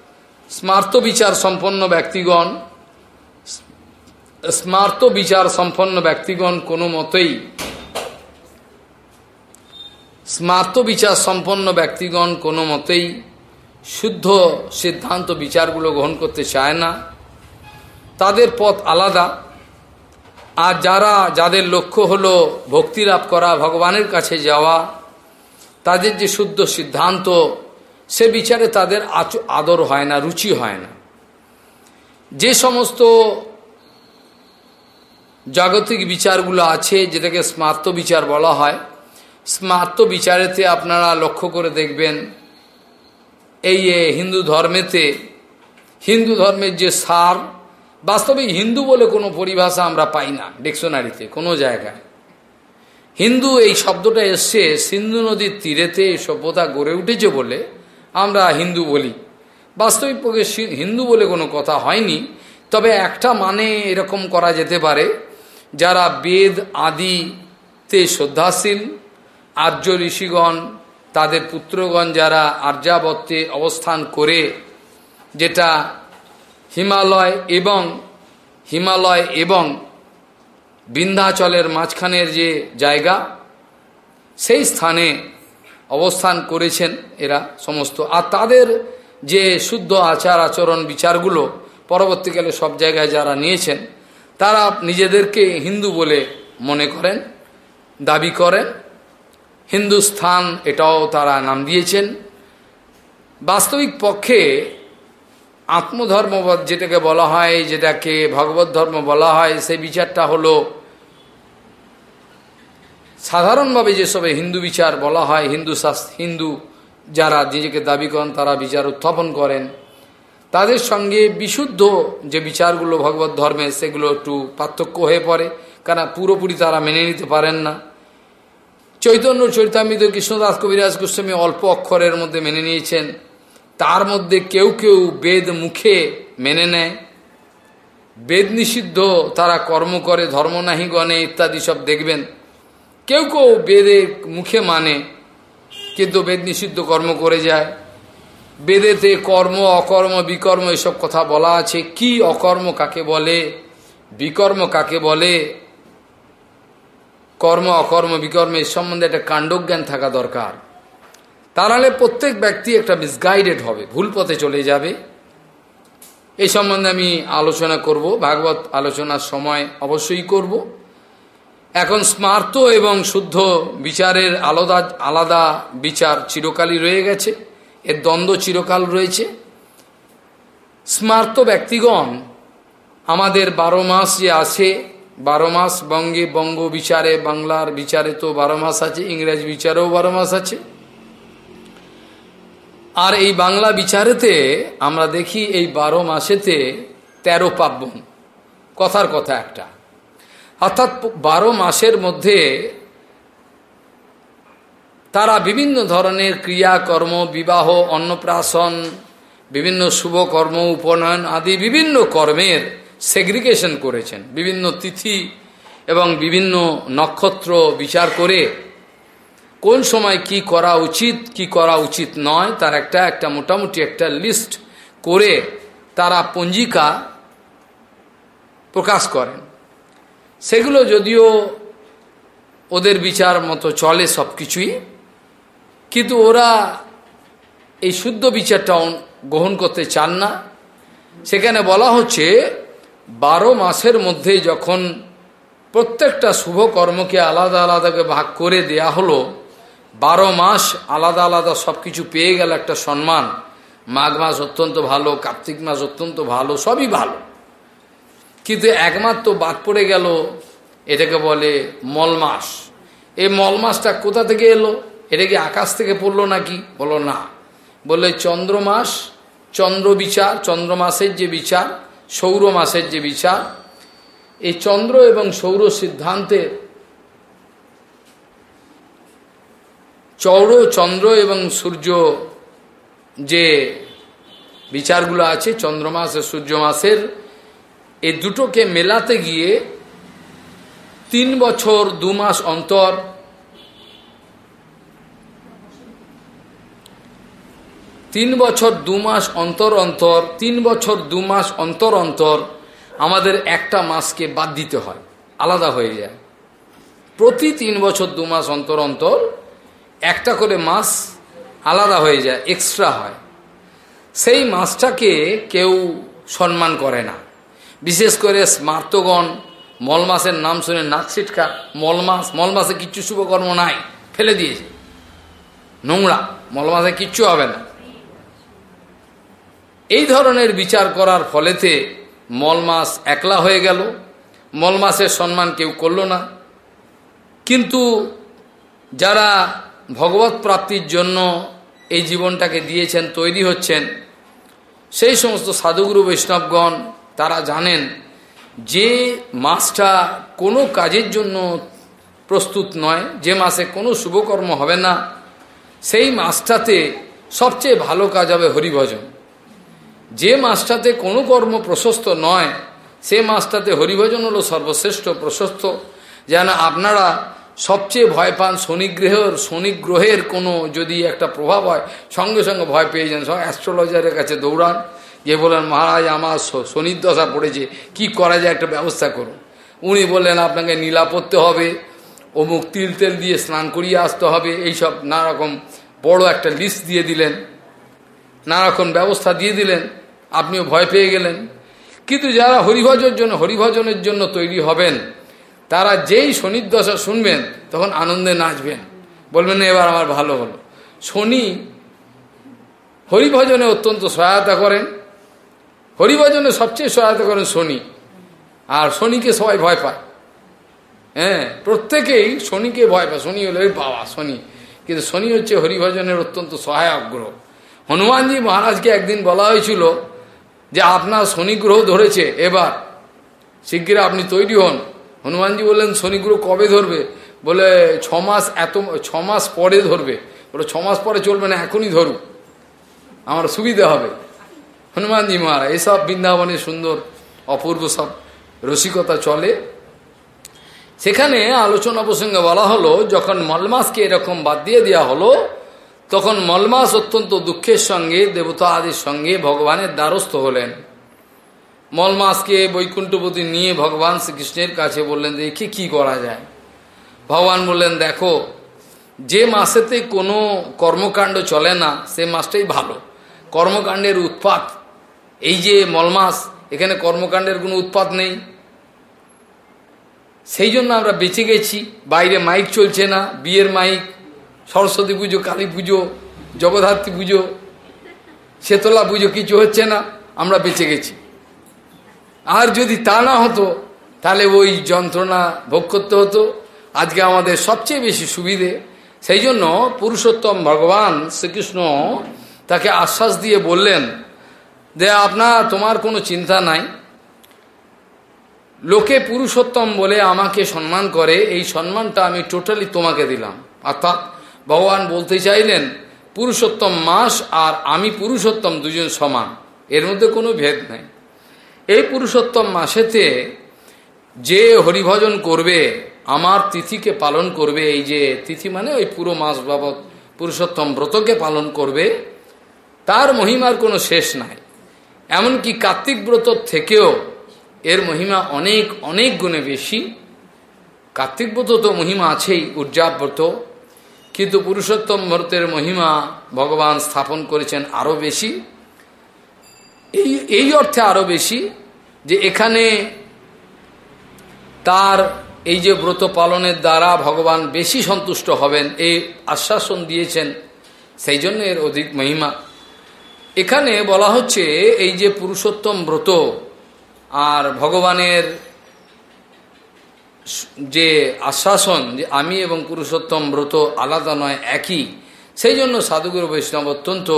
স্মার্ত বিচার সম্পন্ন ব্যক্তিগণ, স্মার্ত বিচার সম্পন্ন ব্যক্তিগণ কোনো মতেই স্মার্ত বিচার সম্পন্ন ব্যক্তিগণ কোনো মতেই শুদ্ধ সিদ্ধান্ত বিচারগুলো গ্রহণ করতে চায় না। তাদের পথ আলাদা। আর যারা, যাদের লক্ষ্য হলো ভক্তি লাভ করা, ভগবানের কাছে যাওয়া, তাদের যে শুদ্ধ সিদ্ধান্ত, সে বিচারে তাদের আদর হয় না, রুচি হয় না। যে সমস্ত জাগতিক বিচারগুলো আছে, যেটাকে স্মার্ত বিচার বলা হয়, স্মার্ত বিচারেতে আপনারা লক্ষ্য করে দেখবেন, এই হিন্দু ধর্মেতে, হিন্দু ধর্মের যে সার বাস্তবে হিন্দু বলে কোনো পরিভাষা আমরা পাই না, ডিকশনারিতে, কোনো জায়গায়। হিন্দু এই শব্দটা এসছে সিন্ধু নদীর তীরেতে সভ্যতা গড়ে উঠেছে বলে আমরা হিন্দু বলি। বাস্তবিক পক্ষে হিন্দু বলে কোনো কথা হয়নি, তবে একটা মানে এরকম করা যেতে পারে, যারা বেদ আদিতে শ্রদ্ধাশীল, আর্য ঋষিগণ, তাদের পুত্রগণ যারা আর্যাবর্তে অবস্থান করে, যেটা হিমালয় এবং হিমালয় এবং বিন্ধ্যাচলের মাঝখানের যে জায়গা, সেই স্থানে অবস্থান করেছেন এরা সমস্ত। আর তাদের যে শুদ্ধ আচার আচরণ বিচারগুলো পরবর্তীকালে সব জায়গায় যারা নিয়েছেন, তারা নিজেদেরকে হিন্দু বলে মনে করেন, দাবি করেন। হিন্দুস্থান এটাও তারা নাম দিয়েছেন। বাস্তবিক পক্ষে আত্মধর্মবোধ যেটাকে বলা হয়, যেটাকে ভগবত ধর্ম বলা হয়, সেই বিচারটা হলো সাধারণভাবে যেসবে হিন্দু বিচার বলা হয়, হিন্দু হিন্দু যারা নিজেকে দাবি করেন, তারা বিচার উত্থাপন করেন। তাদের সঙ্গে বিশুদ্ধ যে বিচারগুলো ভগবত ধর্মে, সেগুলো একটু পার্থক্য হয়ে পড়ে, কেন পুরোপুরি তারা মেনে নিতে পারেন না। চৈতন্য চৈতামিত কৃষ্ণদাস কবিরাজ গোস্বামী অল্প অক্ষরের মধ্যে মেনে নিয়েছেন। তার মধ্যে কেউ কেউ বেদ মুখে মেনে নেয়। বেদ নিষিদ্ধ, তারা কর্ম করে, ধর্ম নাহি গণে ইত্যাদি সব দেখবেন। কেউ কেউ বেদে মুখে মানে কিন্তু বেদ নিষিদ্ধ কর্ম করে যায়। বেদেতে কর্ম, অকর্ম, বিকর্ম এসব কথা বলা আছে। কি অকর্ম কাকে বলে? বিকর্ম কাকে বলে? কর্ম, অকর্ম, বিকর্ম এ সম্বন্ধে একটা কাণ্ডজ্ঞান থাকা দরকার। তাহলে প্রত্যেক ব্যক্তি একটা মিসগাইডেড হবে, ভুল পথে চলে যাবে। এই সম্বন্ধে আমি আলোচনা করব, ভাগবত আলোচনার সময় অবশ্যই করব। এখন স্মার্ত এবং শুদ্ধ বিচারের আলাদা আলাদা বিচার চিরকালই রয়ে গেছে, এর দ্বন্দ্ব চিরকাল রয়েছে। স্মার্ত ব্যক্তিগণ আমাদের বারো মাস যে আছে, বারো মাস বঙ্গে বঙ্গ বিচারে, বাংলার বিচারে তো বারো মাস আছে, ইংরেজি বিচারেও বারো মাস আছে। আর এই বাংলা বিচারেতে আমরা দেখি এই বারো মাসেতে তেরো পার্বণ। কথার কথা একটা। অর্থাৎ বারো মাসের মধ্যে তারা বিভিন্ন ধরনের ক্রিয়াকর্ম, বিবাহ, অন্নপ্রাশন, বিভিন্ন শুভ কর্ম উপনয়ন আদি বিভিন্ন কর্মের সেগ্রিগেশন করেছেন। বিভিন্ন তিথি এবং বিভিন্ন নক্ষত্র বিচার করে কোন সময় কি করা উচিত, কি করা উচিত নয়, তার একটা একটা মোটামুটি একটা লিস্ট করে তারা পঞ্জিকা প্রকাশ করেন। সেগুলো যদিও ওদের বিচার মতো চলে সব কিছুই কিন্তু ওরা এই শুদ্ধ বিচারটা গ্রহণ করতে চান না। সেখানে বলা হচ্ছে, বারো মাসের মধ্যে যখন প্রত্যেকটা শুভ কর্মকে আলাদা আলাদাকে ভাগ করে দেয়া হলো বারো মাস আলাদা আলাদা সব কিছু পেয়ে গেল একটা সম্মান। মাঘ মাস অত্যন্ত ভালো, কার্তিক মাস অত্যন্ত ভালো, সবই ভালো। কিন্তু একমাত্র বাদ পড়ে গেল, এটাকে বলে মল মাস। এই মল মাসটা কোথা থেকে এলো? এটা কি আকাশ থেকে পড়ল নাকি? বলো না। বলে চন্দ্র মাস, চন্দ্র বিচার, চন্দ্র মাসের যে বিচার, সৌর মাসের যে বিচার। এই চন্দ্র এবং সৌর সিদ্ধান্তের চৌর, চন্দ্র এবং সূর্য যে বিচারগুলো আছে, চন্দ্রমাস সূর্য মাসের এই দুটোকে মেলাতে গিয়ে তিন বছর, দু মাস অন্তর তিন বছর, দু মাস অন্তর অন্তর, তিন বছর, দু মাস অন্তর অন্তর আমাদের একটা মাসকে বাদ দিতে হয়, আলাদা হয়ে যায়। প্রতি তিন বছর, দু মাস অন্তর অন্তর একটা করে মাস আলাদা হয়ে যায় এক্সট্রা হয়। সেই মাছটাকে কেউ সম্মান করে না। বিশেষ করে স্মার্তগণ, মল মাসের নাম শুনে নাক ছিটকা, মল মাস, মল মাসে কিচ্ছু শুভকর্ম নাই, ফেলে দিয়েছে। নোংরা, মল মাসে কিচ্ছু হবে না। এই ধরনের বিচার করার ফলেতে মল মাস একলা হয়ে গেল, মল মাসের সম্মান কেউ করল না। কিন্তু যারা ভগবত প্রাপ্তির জন্য এই জীবনটাকে দিয়েছেন, তৈরি হচ্ছেন। সেই সমস্ত সাধুগুরু বৈষ্ণবগণ তারা জানেন যে মাসটা কোনো কাজের জন্য প্রস্তুত নয়, যে মাসে কোনো শুভকর্ম হবে না, সেই মাসটাতে সবচেয়ে ভালো কাজ হবে হরিভজন। যে মাসটাতে কোনো কর্ম প্রশস্ত নয়, সে মাসটাতে হরিভজন হলো সর্বশ্রেষ্ঠ প্রশস্ত। যেন আপনারা সবচেয়ে ভয় পান শনিগ্রহের শনিগ্রহের কোনো যদি একটা প্রভাব হয়, সঙ্গে সঙ্গে ভয় পেয়ে যান। সব অ্যাস্ট্রোলজারের কাছে দৌড়ান যে বলেন মহারাজ, আমার শনির দশা পড়েছে, কি করা যায় একটা ব্যবস্থা করুন। উনি বললেন, আপনাকে নীলা পড়তে হবে, অমুক তিল তেল দিয়ে স্নান করিয়ে আসতে হবে। এইসব নানা রকম বড় একটা লিস্ট দিয়ে দিলেন, নানারকম ব্যবস্থা দিয়ে দিলেন, আপনিও ভয় পেয়ে গেলেন। কিন্তু যারা হরিভজনের জন্য হরিভজনের জন্য তৈরি হবেন তারা যেই শনির দশা শুনবেন, তখন আনন্দে নাচবেন। বলবেন এবার আমার ভালো হলো। শনি হরিভজনে অত্যন্ত সহায়তা করেন। হরিভজনে সবচেয়ে সহায়তা করেন শনি। আর শনিকে সবাই ভয় পায়। হ্যাঁ প্রত্যেকেই শনিকে ভয় পায়। শনি হলো বাবা, শনি। কিন্তু শনি হচ্ছে হরিভজনের অত্যন্ত সহায়ক গ্রহ। হনুমানজি মহারাজকে একদিন বলা হয়েছিল যে, আপনার শনি গ্রহ ধরেছে, এবার শিগগির আপনি তৈরি হন। হনুমানজি বললেন, শনিগুরু কবে ধরবে? বলে ছ মাস এত ছ মাস পরে ধরবে। বলে ছ মাস পরে চলবে না, এখনই ধরুক। আমার সুবিধা হবে। হনুমানজি মহারাজ, এসব বৃন্দাবনে সুন্দর, অপূর্ব সব রসিকতা চলে। সেখানে আলোচনা প্রসঙ্গে বলা হলো, যখন মলমাসকে এরকম বাদ দিয়ে দেওয়া হলো, তখন মলমাস অত্যন্ত দুঃখের সঙ্গে দেবতা আদির সঙ্গে ভগবানের দ্বারস্থ হলেন। মলমাসকে বৈকুণ্ঠপতি নিয়ে ভগবান শ্রীকৃষ্ণের কাছে বললেন, দেখি কি করা যায়? ভগবান বললেন, দেখো, যে মাসেতে কোনো কর্মকাণ্ড চলে না, সে মাসটাই ভালো। কর্মকাণ্ডের উৎপাত, এই যে মলমাস, এখানে কর্মকাণ্ডের কোনো উৎপাত নেই। সেই জন্য আমরা বেঁচে গেছি, বাইরে মাইক চলছে না, বিয়ের মাইক, সরস্বতী পুজো, কালী পুজো, জগদ্ধাত্রী পুজো শেতলা পুজো কিছু হচ্ছে না, আমরা বেঁচে গেছি। আর যদি তা না হতো, তাহলে ওই যন্ত্রণা ভোগ করতে হতো। আজকে আমাদের সবচেয়ে বেশি সুবিধে, সেই জন্য পুরুষোত্তম ভগবান শ্রীকৃষ্ণ তাকে আশ্বাস দিয়ে বললেন যে আপনার তোমার কোনো চিন্তা নাই। লোকে পুরুষোত্তম বলে আমাকে সম্মান করে, এই সম্মানটা আমি টোটালি তোমাকে দিলাম। অর্থাৎ ভগবান বলতে চাইলেন, পুরুষোত্তম মাস আর আমি পুরুষোত্তম দুজন সমান। এর মধ্যে কোনো ভেদ নাই। এই পুরুষোত্তম মাসেতে যে হরিভজন করবে, আমার তিথিকে পালন করবে, এই যে তিথি মানে ওই পুরো মাস বাবদ পুরুষোত্তম ব্রতকে পালন করবে, তার মহিমার কোনো শেষ নাই। এমনকি কার্তিক ব্রত থেকেও এর মহিমা অনেক অনেক গুণে বেশি। কার্তিক ব্রত তো মহিমা আছেই উজ্জাব্রত কিন্তু পুরুষোত্তম ব্রতের মহিমা ভগবান স্থাপন করেছেন আরও বেশি। এই এই অর্থে আরও বেশি যে এখানে তার এই যে ব্রত পালনের দ্বারা ভগবান বেশি সন্তুষ্ট হবেন, এই আশ্বাসন দিয়েছেন, সেই জন্য এর অধিক মহিমা। এখানে বলা হচ্ছে এই যে পুরুষোত্তম ব্রত আর ভগবানের যে আশ্বাসন যে আমি এবং পুরুষোত্তম ব্রত আলাদা নয়, একই, সেই জন্য সাধুগুরু বৈষ্ণব অত্যন্ত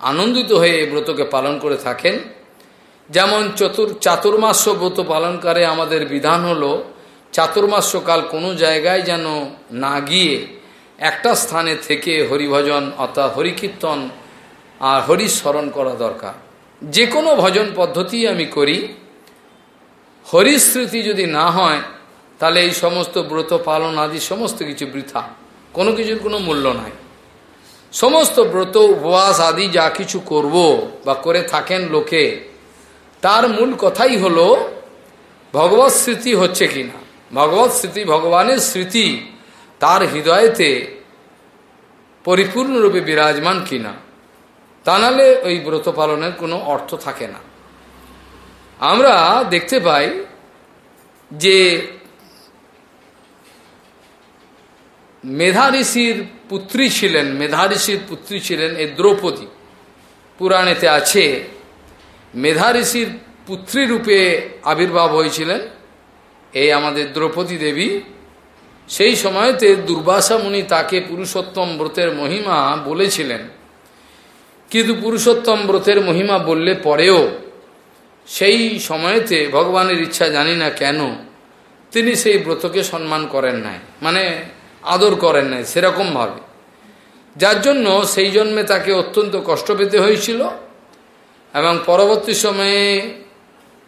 আনন্দিত হয়ে ব্রতকে পালন করে থাকেন। যেমন চতুর, চাতুর্মাস্য ব্রত পালনকারে আমাদের বিধান হলো, চাতুর্মাস্যকাল কোনো জায়গায় যেন না গিয়ে একটা স্থানে থেকে হরিভজন অর্থাৎ হরিকীর্তন আর হরিস্মরণ করা দরকার। যে কোনো ভজন পদ্ধতি আমি করি। হরিস্মৃতি যদি না হয়, তাহলে এই সমস্ত ব্রত পালন আদি সমস্ত কিছু বৃথা। কোনো কিছুর কোনো মূল্য নাই। সমস্ত ব্রত, উপবাস আদি যা কিছু করব বা করে থাকেন লোকে, তার মূল কথাই হলো, ভগবত স্মৃতি হচ্ছে কিনা ভগবত স্মৃতি ভগবানের স্মৃতি তার হৃদয়েতে পরিপূর্ণরূপে বিরাজমান কিনা তা নাহলে ওই ব্রত পালনের কোনো অর্থ থাকে না। আমরা দেখতে পাই যে মেধা ঋষির পুত্রী ছিলেন, মেধা ঋষির পুত্রী ছিলেন এই দ্রৌপদী। পুরাণেতে আছে, মেধা ঋষির পুত্রী রূপে আবির্ভাব হয়েছিলেন এই আমাদের দ্রৌপদী দেবী। সেই সময়তে দুর্বাসা মুনি তাকে পুরুষোত্তম ব্রতের মহিমা বলেছিলেন। কিন্তু পুরুষোত্তম ব্রতের মহিমা বললে পরেও সেই সময়তে ভগবানের ইচ্ছা জানি না কেন, তিনি সেই ব্রতকে সম্মান করেন নাই। মানে আদর করেন নাই, সেরকমভাবে। যার জন্য সেই জন্মে তাকে অত্যন্ত কষ্ট পেতে হয়েছিল এবং পরবর্তী সময়ে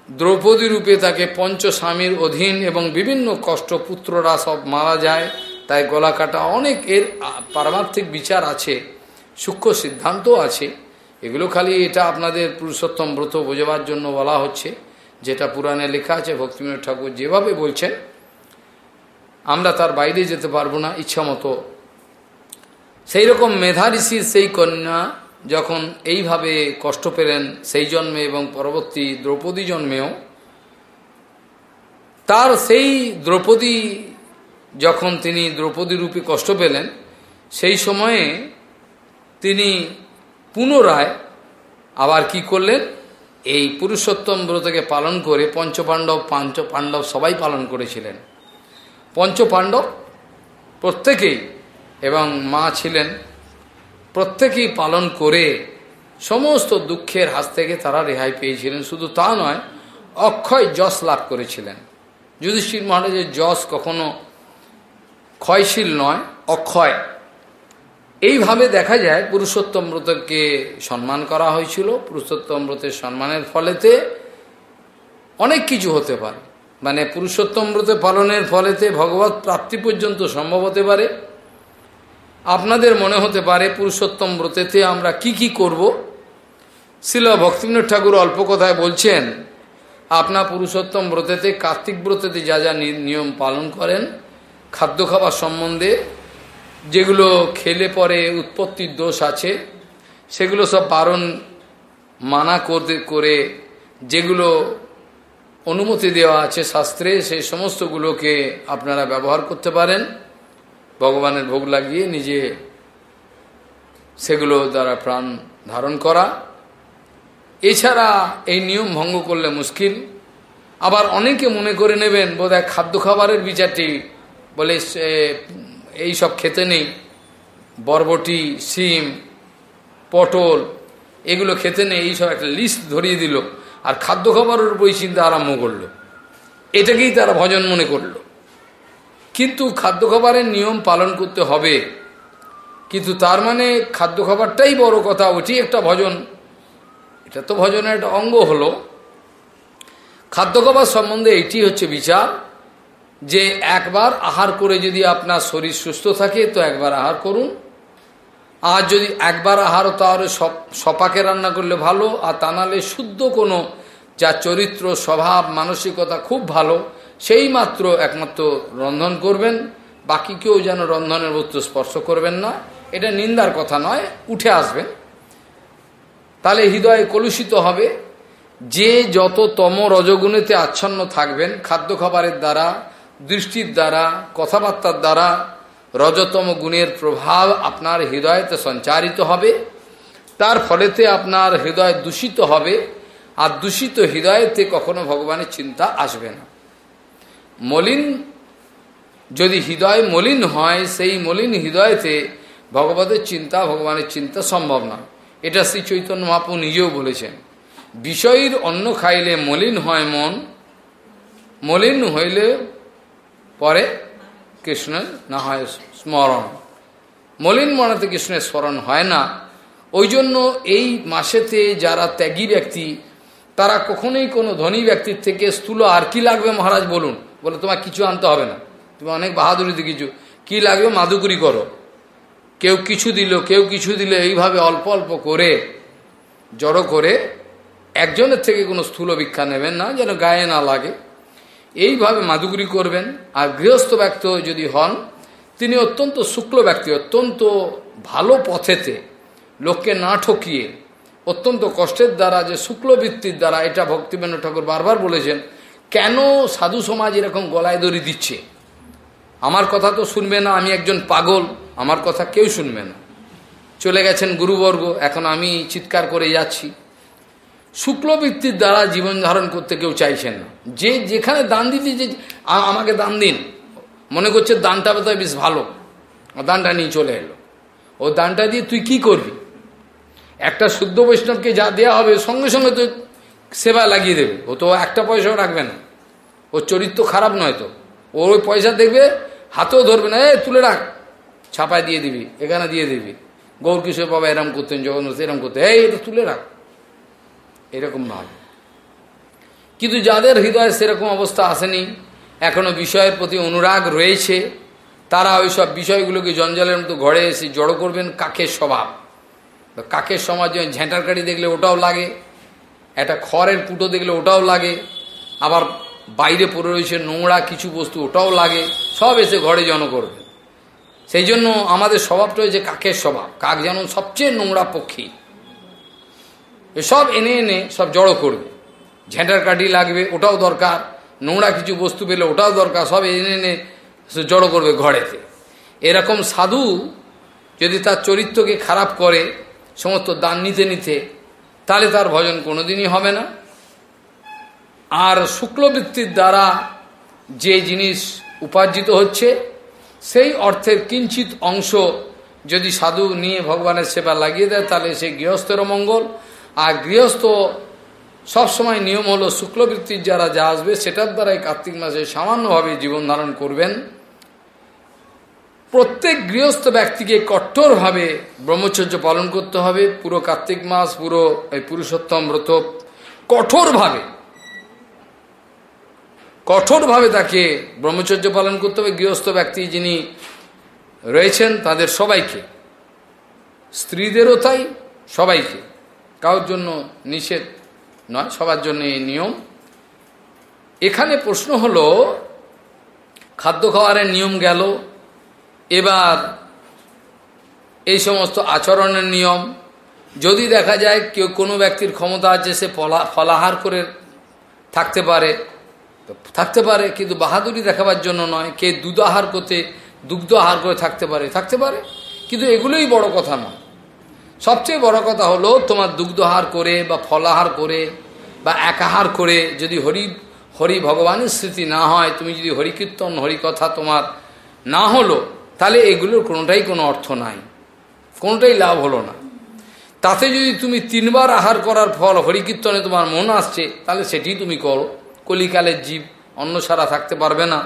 দ্রৌপদী রূপে তাকে পঞ্চস্বামীর অধীন এবং বিভিন্ন কষ্ট পুত্ররা সব মারা যায়, তাই গলা কাটা অনেক এর পারমার্থিক বিচার আছে, সূক্ষ্ম সিদ্ধান্ত আছে। এগুলো খালি এটা আপনাদের পুরুষোত্তম ব্রত বোঝাবার জন্য বলা হচ্ছে, যেটা পুরাণে লেখা আছে ভক্তিবিনোদ ঠাকুর যেভাবে বলছেন আমরা তার বাইরে যেতে পারব না, ইচ্ছা মতো। সেই রকম মেধা ঋষির সেই কন্যা যখন এইভাবে কষ্ট পেলেন সেই জন্মে এবং পরবর্তী দ্রৌপদী জন্মেও, তার সেই দ্রৌপদী যখন তিনি দ্রৌপদী রূপে কষ্ট পেলেন, সেই সময়ে তিনি পুনরায় আবার কি করলেন? এই পুরুষোত্তম ব্রতকে পালন করে পঞ্চপাণ্ডব পাঞ্চ পাণ্ডব সবাই পালন করেছিলেন। পঞ্চপাণ্ডব প্রত্যেকেই এবং মা ছিলেন, প্রত্যেকেই পালন করে সমস্ত দুঃখের হাত থেকে তারা রেহাই পেয়েছিলেন। শুধু তা নয়, অক্ষয় যশ লাভ করেছিলেন। যুধিষ্ঠির মহারাজের যশ কখনো ক্ষয়শীল নয়, অক্ষয়। এইভাবে দেখা যায় পুরুষোত্তম ব্রতকে সম্মান করা হয়েছিল। পুরুষোত্তম ব্রতের সম্মানের ফলেতে অনেক কিছু হতে পারে। মানে পুরুষোত্তম ব্রতে পালনের ফলেতে ভগবত প্রাপ্তি পর্যন্ত সম্ভব হতে পারে। আপনাদের মনে হতে পারে পুরুষোত্তম ব্রতেতে আমরা কি কি করব? শিল ভক্তিবিনোদ ঠাকুর অল্প কথায় বলছেন আপনার পুরুষোত্তম ব্রতেতে কার্তিক ব্রতেতে যা যা নিয়ম পালন করেন, খাদ্য খাবার সম্বন্ধে যেগুলো খেলে পরে উৎপত্তির দোষ আছে, সেগুলো সব বারণ মানা করতে করে যেগুলো অনুমতি দেওয়া আছে শাস্ত্রে, সেই সমস্তগুলোকে আপনারা ব্যবহার করতে পারেন। ভগবানের ভোগ লাগিয়ে নিজে সেগুলো দ্বারা প্রাণ ধারণ করা। এছাড়া এই নিয়ম ভঙ্গ করলে মুশকিল। আবার অনেকে মনে করে নেবেন বোধহয় খাদ্য খাবারের বিচারটি বলে এই সব খেতে নেই। বরবটি সিম পটল, এগুলো খেতে নেই এইসব একটা লিস্ট ধরিয়ে দিল। আর খাদ্য খাবারের উপরই চিন্তা আরম্ভ করল। এটাকেই তারা ভজন মনে করল। কিন্তু খাদ্য খাবারের নিয়ম পালন করতে হবে। কিন্তু তার মানে খাদ্য খাবারটাই বড় কথা, ওটি একটা ভজন। এটা তো ভজনের একটা অঙ্গ হলো। খাদ্য খাবার সম্বন্ধে এটি হচ্ছে বিচার যে একবার আহার করে যদি আপনার শরীর সুস্থ থাকে, তো একবার আহার করুন। আর যদি একবার আহারও তাহলে সপাকে রান্না করলে ভালো, আর তা নাহলে শুদ্ধ কোনো যা চরিত্র, স্বভাব, মানসিকতা খুব ভালো, সেই মাত্র একমাত্র রন্ধন করবেন, বাকি কেউ যেন রন্ধনের বস্তু স্পর্শ করবেন না, এটা নিন্দার কথা নয়, উঠে আসবেন। তাহলে হৃদয়ে কলুষিত হবে, যে যত তম রজগুণেতে আচ্ছন্ন থাকবেন, খাদ্য খাবারের দ্বারা, দৃষ্টির দ্বারা, কথাবার্তার দ্বারা রজতম গুণের প্রভাব আপনার হৃদয়তে সঞ্চারিত হবে। তার ফলেতে আপনার হৃদয় দূষিত হবে। আর দূষিত হৃদয়তে কখনো ভগবানের চিন্তা আসবে না। মলিন যদি হৃদয় মলিন হয়, সেই মলিন হৃদয়তে ভগবতের চিন্তা, ভগবানের চিন্তা সম্ভব না এটা শ্রী চৈতন্য মহাপু নিজেও বলেছেন, বিষয়ের অন্ন খাইলে মলিন হয় মন, মলিন হইলে পরে কৃষ্ণের না হয়। স্মরণ মলিন মনাতে কৃষ্ণের স্মরণ হয় না। ওই জন্য এই মাসেতে যারা ত্যাগী ব্যক্তি, তারা কখনোই কোনো ধনী ব্যক্তির থেকে স্থূল আর কি লাগবে মহারাজ বলুন? বলে তোমার কিছু আনতে হবে না। তুমি অনেক বাহাদুরিতে কিছু কি লাগবে মাদুকুরি করো। কেউ কিছু দিল, কেউ কিছু দিল এইভাবে অল্প অল্প করে, জড়ো করে একজনের থেকে কোনো স্থূল ভিক্ষা নেবেন না, যেন গায়ে না লাগে। এইভাবে মাদুগুরি করবেন। আর গৃহস্থ ব্যক্ত যদি হন তিনি অত্যন্ত শুক্ল ব্যক্তি, অত্যন্ত ভালো পথেতে লোককে না ঠকিয়ে অত্যন্ত কষ্টের দ্বারা, যে শুক্লবৃত্তির দ্বারা এটা ভক্তিবেন্দ্র ঠাকুর বারবার বলেছেন, কেন সাধু সমাজ এরকম গলায় দড়ি দিচ্ছে? আমার কথা তো শুনবে না, আমি একজন পাগল, আমার কথা কেউ শুনবে না। চলে গেছেন গুরুবর্গ, এখন আমি চিৎকার করে যাচ্ছি। শুক্লবৃত্তির দ্বারা জীবন ধারণ করতে কেউ চাইছেন না। যে যেখানে দান দিতে যে আমাকে দান দিন। মনে করছে দানটা বোধহয় বেশ ভালো। দানটা নিয়ে চলে এলো। ও দানটা দিয়ে তুই কি করবি? একটা শুদ্ধ বৈষ্ণবকে যা দেওয়া হবে, সঙ্গে সঙ্গে তুই সেবা লাগিয়ে দেবে। ও তো একটা পয়সাও রাখবে না। ওর চরিত্র খারাপ নয় তো। ওর ওই পয়সা দেখবে, হাতেও ধরবে না। এ, তুলে রাখ। ছাপায় দিয়ে দিবি, এখানে দিয়ে দিবি। গৌর কিশোর বাবা এরম করতেন, জগন্নাথ এরম করতেন। এই, এটা তুলে রাখ। এরকম নয়। কিন্তু যাদের হৃদয়ে সেরকম অবস্থা আসেনি এখনও বিষয়ের প্রতি অনুরাগ রয়েছে। তারা ওই সব বিষয়গুলোকে জঞ্জালের মতো ঘরে এসে জড়ো করবেন কাকের স্বভাব। কাকের সমাজ ঝেঁটার কাটি দেখলে ওটাও লাগে, একটা খড়ের পুটো দেখলে ওটাও লাগে, আবার বাইরে পড়ে রয়েছে নোংরা কিছু বস্তু ওটাও লাগে, সব এসে ঘরে জন করবে সেই জন্য আমাদের স্বভাবটা হয়েছে কাকের স্বভাব। কাক যেন সবচেয়ে নোংরা পক্ষী। সব এনে এনে সব জড়ো করবে। ঝেঁটার কাঠি লাগবে, ওটাও দরকার। নোংরা কিছু বস্তু পেলে ওটাও দরকার, সব এনে এনে জড়ো করবে ঘরেতে। এরকম সাধু যদি তার চরিত্রকে খারাপ করে, সমস্ত দান নিতে নিতে, তাহলে তার ভজন কোনোদিনই হবে না। আর শুক্লবৃত্তির দ্বারা যে জিনিস উপার্জিত হচ্ছে, সেই অর্থের কিঞ্চিত অংশ যদি সাধু নিয়ে ভগবানের সেবা লাগিয়ে দেয়, তাহলে সে গৃহস্থেরও মঙ্গল, আর গৃহস্থ সবসময় নিয়ম হলো শুক্লবৃত্তির যারা যা আসবে সেটার দ্বারাই কার্তিক মাসে সামান্যভাবে জীবন ধারণ করবেন। প্রত্যেক গৃহস্থ ব্যক্তিকে কঠোরভাবে ব্রহ্মচর্য পালন করতে হবে। পুরো কার্তিক মাস, পুরো এই পুরুষোত্তম ব্রত কঠোরভাবে কঠোরভাবে তাকে ব্রহ্মচর্য পালন করতে হবে। গৃহস্থ ব্যক্তি যিনি রয়েছেন তাদের সবাইকে, স্ত্রীদেরও তাই সবাইকে, কারোর জন্য নিষেধ নয়, সবার জন্য এই নিয়ম। এখানে প্রশ্ন হলো, খাদ্য খাওয়ারের নিয়ম গেল, এবার এই সমস্ত আচরণের নিয়ম, যদি দেখা যায় কেউ কোনো ব্যক্তির ক্ষমতা আছে, সে ফলা, ফলাহার করে থাকতে পারে। থাকতে পারে, কিন্তু বাহাদুরি দেখাবার জন্য নয়, কে দুধ আহার করতে, দুগ্ধ আহার করে থাকতে পারে থাকতে পারে। কিন্তু এগুলোই বড় কথা নয়। সবচেয়ে বড় কথা হলো তোমার দুগ্ধ আহার করে বা ফলাহার করে বা একাহার করে যদি হরি হরি ভগবানের স্মৃতি না হয়, তুমি যদি হরিকীর্তন, হরিকথা তোমার না হলো, তাহলে এগুলোর কোনোটাই কোনো অর্থ নাই। কোনোটাই লাভ হলো না। তাতে যদি তুমি তিনবার আহার করার ফল হরিকীর্তনে তোমার মন আসছে, তাহলে সেটি তুমি করো। কলিকালের জীব অন্ন ছাড়া থাকতে পারবে না।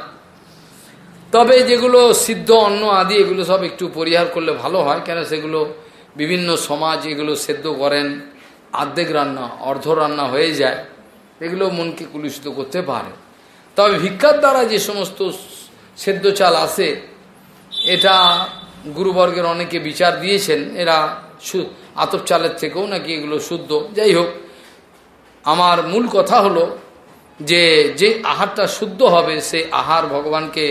তবে যেগুলো সিদ্ধ, অন্ন আদি, এগুলো সব একটু পরিহার করলে ভালো হয়, কেন সেগুলো বিভিন্ন সমাজ এগুলো সেদ্ধ করেন, আর্ধেক রান্না, অর্ধ রান্না হয়ে যায়, এগুলো মনকে কুলুষিত করতে পারে। তবে ভিক্ষার দ্বারা যে সমস্ত সেদ্ধ চাল আসে এটা গুরুবর্গের অনেকে বিচার দিয়েছেন, এরা আতপ চালের থেকেও নাকি এগুলো শুদ্ধ। যাই হোক, আমার মূল কথা হলো যে যে আহারটা শুদ্ধ হবে, সে আহার ভগবানকে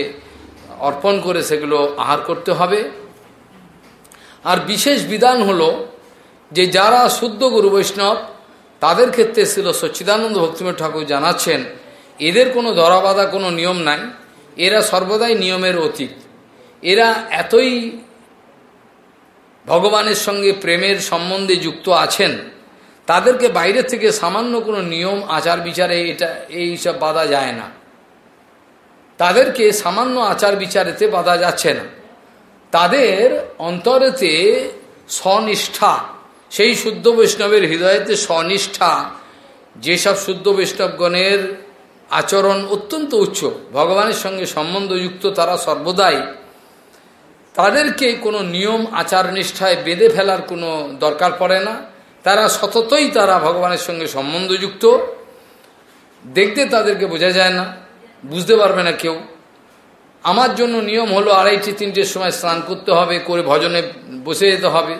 অর্পণ করে সেগুলো আহার করতে হবে। আর বিশেষ বিধান হলো যে যারা শুদ্ধ গুরু বৈষ্ণব, তাদের ক্ষেত্রে ছিল সচ্চিদানন্দ ভক্তিময় ঠাকুর জানাচ্ছেন, এদের কোনো ধরাবাধা কোনো নিয়ম নাই, এরা সর্বদাই নিয়মের অতীত। এরা এতই ভগবানের সঙ্গে প্রেমের সম্বন্ধে যুক্ত আছেন, তাদেরকে বাইরে থেকে সামান্য কোনো নিয়ম, আচার বিচারে এটা, এই সব বাধা যায় না। তাদেরকে সামান্য আচার বিচারেতে বাধা যাচ্ছে না। তাদের অন্তরেতে স্বনিষ্ঠা, সেই শুদ্ধ বৈষ্ণবের হৃদয়েতে স্বনিষ্ঠা, যেসব শুদ্ধ বৈষ্ণবগণের আচরণ অত্যন্ত উচ্চ, ভগবানের সঙ্গে সম্বন্ধযুক্ত তারা সর্বদাই, তাদেরকে কোনো নিয়ম, আচার নিষ্ঠায় বেঁধে ফেলার কোনো দরকার পড়ে না। তারা সততই তারা ভগবানের সঙ্গে সম্বন্ধযুক্ত। দেখতে তাদেরকে বোঝা যায় না, বুঝতে পারবে না কেউ। আমার জন্য নিয়ম হলো আড়াইটি তিনটের সময় স্নান করতে হবে, করে ভজনে বসে যেতে হবে।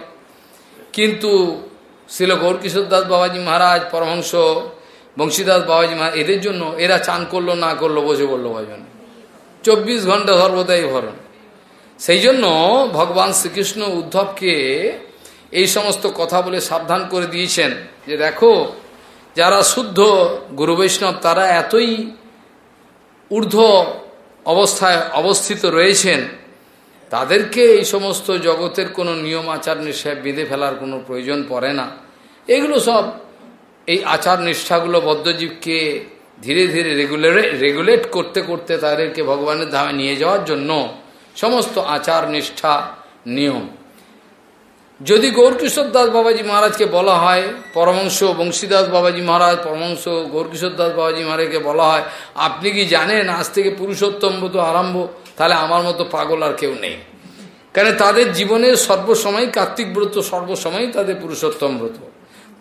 কিন্তু শিল গৌরকিশোর দাস বাবাজি মহারাজ, পরমহংস, বংশীদাস বাবাজি মহারাজ, এদের জন্য এরা চান করল, না করল, বসে পড়ল ভজনে। চব্বিশ ঘণ্টা সর্বদাই ভরণ। সেই জন্য ভগবান শ্রীকৃষ্ণ উদ্ধবকে এই সমস্ত কথা বলে সাবধান করে দিয়েছেন যে দেখো, যারা শুদ্ধ গুরু বৈষ্ণব, তারা এতই ঊর্ধ্ব অবস্থায় অবস্থিত রয়েছেন, তাদেরকে এই সমস্ত জগতের কোনো নিয়ম আচার নিষ্ঠায় বেঁধে ফেলার কোনো প্রয়োজন পড়ে না। এগুলো সব এই আচার নিষ্ঠাগুলো বদ্ধজীবকে ধীরে ধীরে রেগুলেট রেগুলেট করতে করতে তাদেরকে ভগবানের ধামে নিয়ে যাওয়ার জন্য সমস্ত আচার নিষ্ঠা নিয়ম যদি গৌরকিশোর দাস বাবাজি মহারাজকে বলা হয় পরমংশ বংশীদাস বাবাজি মহারাজ পরমংশ গৌরকিশোর দাস বাবাজি মহারাজকে বলা হয়, আপনি কি জানেন আজ থেকে পুরুষোত্তম ব্রত আরম্ভ? তাহলে আমার মতো পাগল আর কেউ নেই। কেন তাদের জীবনের সর্বসময় কার্তিক ব্রত, সর্বসময় তাদের পুরুষোত্তম ব্রত।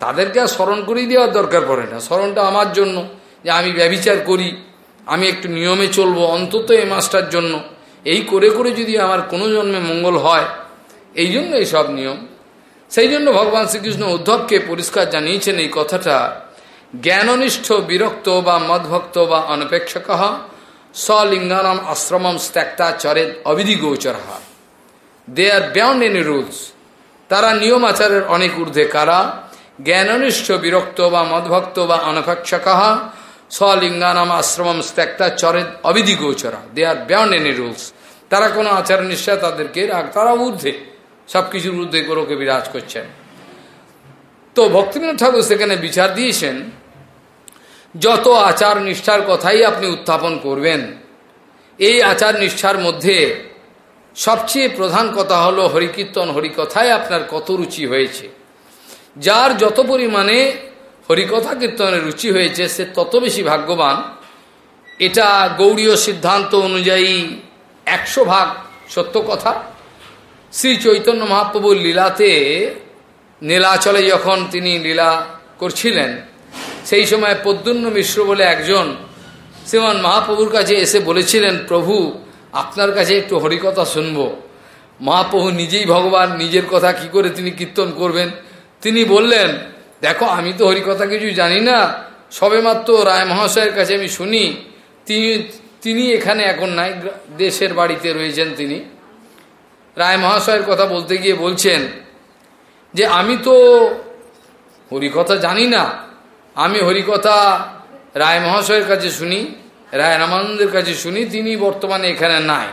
তাদেরকে আর স্মরণ করেই দেওয়ার দরকার পড়ে না। স্মরণটা আমার জন্য, যে আমি ব্যবিচার করি, আমি একটু নিয়মে চলবো, অন্তত এ মাসটার জন্য। এই করে করে যদি আমার কোনো জন্মে মঙ্গল হয় এই জন্য এইসব নিয়ম। সেই জন্য ভগবান শ্রীকৃষ্ণ উদ্ধবকে পরিষ্কার জানিয়েছেন এই কথাটা, জ্ঞাননিষ্ঠ বিরক্ত বা মদভক্ত বা অনপেক্ষক স্বলিঙ্গানম আশ্রমম ত্যাক্তা চরে অবিধি গোচরহা they are beyond any rules তারা নিয়ম আচারের অনেক ঊর্ধ্বে। কারা? জ্ঞাননিষ্ঠ বিরক্ত বা মদভক্ত বা অনপেক্ষক স্বলিঙ্গানাম আশ্রমম ত্যাক্তা চরে অবিধি গোচরা they are beyond any rules তারা কোনো আচার নিষ্ঠা তাদেরকে তারা ঊর্ধ্বে। সব কিছুর ঊর্ধ্বে বিরাজ করছেন। তো ভক্তিবিনোদ ঠাকুর সেখানে বিচার দিয়েছেন, যত আচার নিষ্ঠার কথাই আপনি উত্থাপন করবেন, এই আচার নিষ্ঠার মধ্যে সবচেয়ে প্রধান কথা হলো হরিকীর্তন, হরিকথায় আপনার কত রুচি হয়েছে। যার যত পরিমাণে হরিকথা কীর্তনের রুচি হয়েছে, সে তত বেশি ভাগ্যবান। এটা গৌড়ীয় সিদ্ধান্ত অনুযায়ী একশো ভাগ সত্য কথা। শ্রী চৈতন্য মহাপ্রভুর লীলাতে নীলাচলে যখন তিনি লীলা করছিলেন, সেই সময় পদ্মন্য মিশ্র বলে একজন শ্রীমান মহাপ্রভুর কাছে এসে বলেছিলেন, প্রভু, আপনার কাছে একটু হরিকথা শুনব। মহাপ্রভু নিজেই ভগবান, নিজের কথা কি করে তিনি কীর্তন করবেন? তিনি বললেন, দেখো, আমি তো হরিকথা কিছু জানি না। সবেমাত্র রায় মহাশয়ের কাছে আমি শুনি। তিনি তিনি এখানে এখন নাই দেশের বাড়িতে রয়েছেন তিনি। রায় মহাশয়ের কথা বলতে গিয়ে বলছেন যে, আমি তো হরিকথা জানি না। আমি হরিকথা রায় মহাশয়ের কাছে শুনি, রায় রামানন্দের কাছে শুনি, তিনি বর্তমানে এখানে নাই।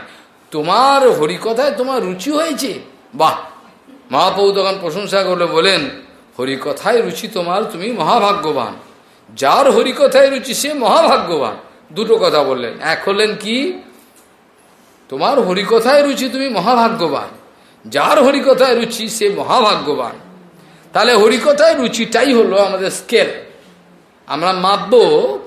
তোমার হরিকথায় তোমার রুচি হয়েছে? বাহ! মহাপ্রভু তখন প্রশংসা করলে বলেন, হরিকথায় রুচি তোমার, তুমি মহাভাগ্যবান। যার হরিকথায় রুচি সে মহাভাগ্যবান। দুটো কথা বললেন। এক হলেন কি? তোমার হরিকথায় রুচি তুমি মহাভাগ্যবান। যার হরিকথায় রুচি সে মহাভাগ্যবান। তাহলে হরিকথায় রুচিটাই হলো আমাদের স্কেল আমরা মাপব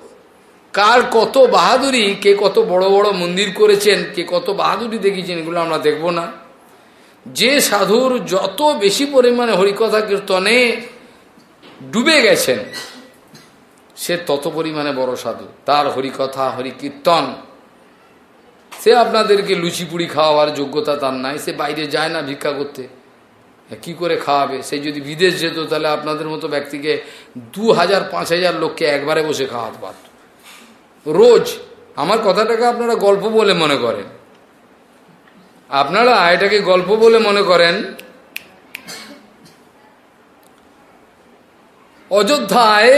কার কত বাহাদুরি, কে কত বড় বড় মন্দির করেছেন, কে কত বাহাদুরি দেখিয়েছেন, এগুলো আমরা দেখব না। যে সাধুর যত বেশি পরিমাণে হরিকথা কীর্তনে ডুবে গেছেন, সে তত পরিমাণে বড় সাধু। তার হরিকথা, হরিকীর্তন সে আপনাদেরকে লুচি পুড়ি খাওয়াবার যোগ্যতা তার নাই, সে বাইরে যায় না ভিক্ষা করতে। কি করে খাওয়াবে? সে যদি বিদেশ যেত, তাহলে আপনাদের মতো ব্যক্তিকে দু হাজার, পাঁচ হাজার লোককে একবারে বসে খাওয়াতে পারত। রোজ, আমার কথাটাকে আপনারা গল্প বলে মনে করেন। আপনারা এটাকে গল্প বলে মনে করেন, অযোধ্যায়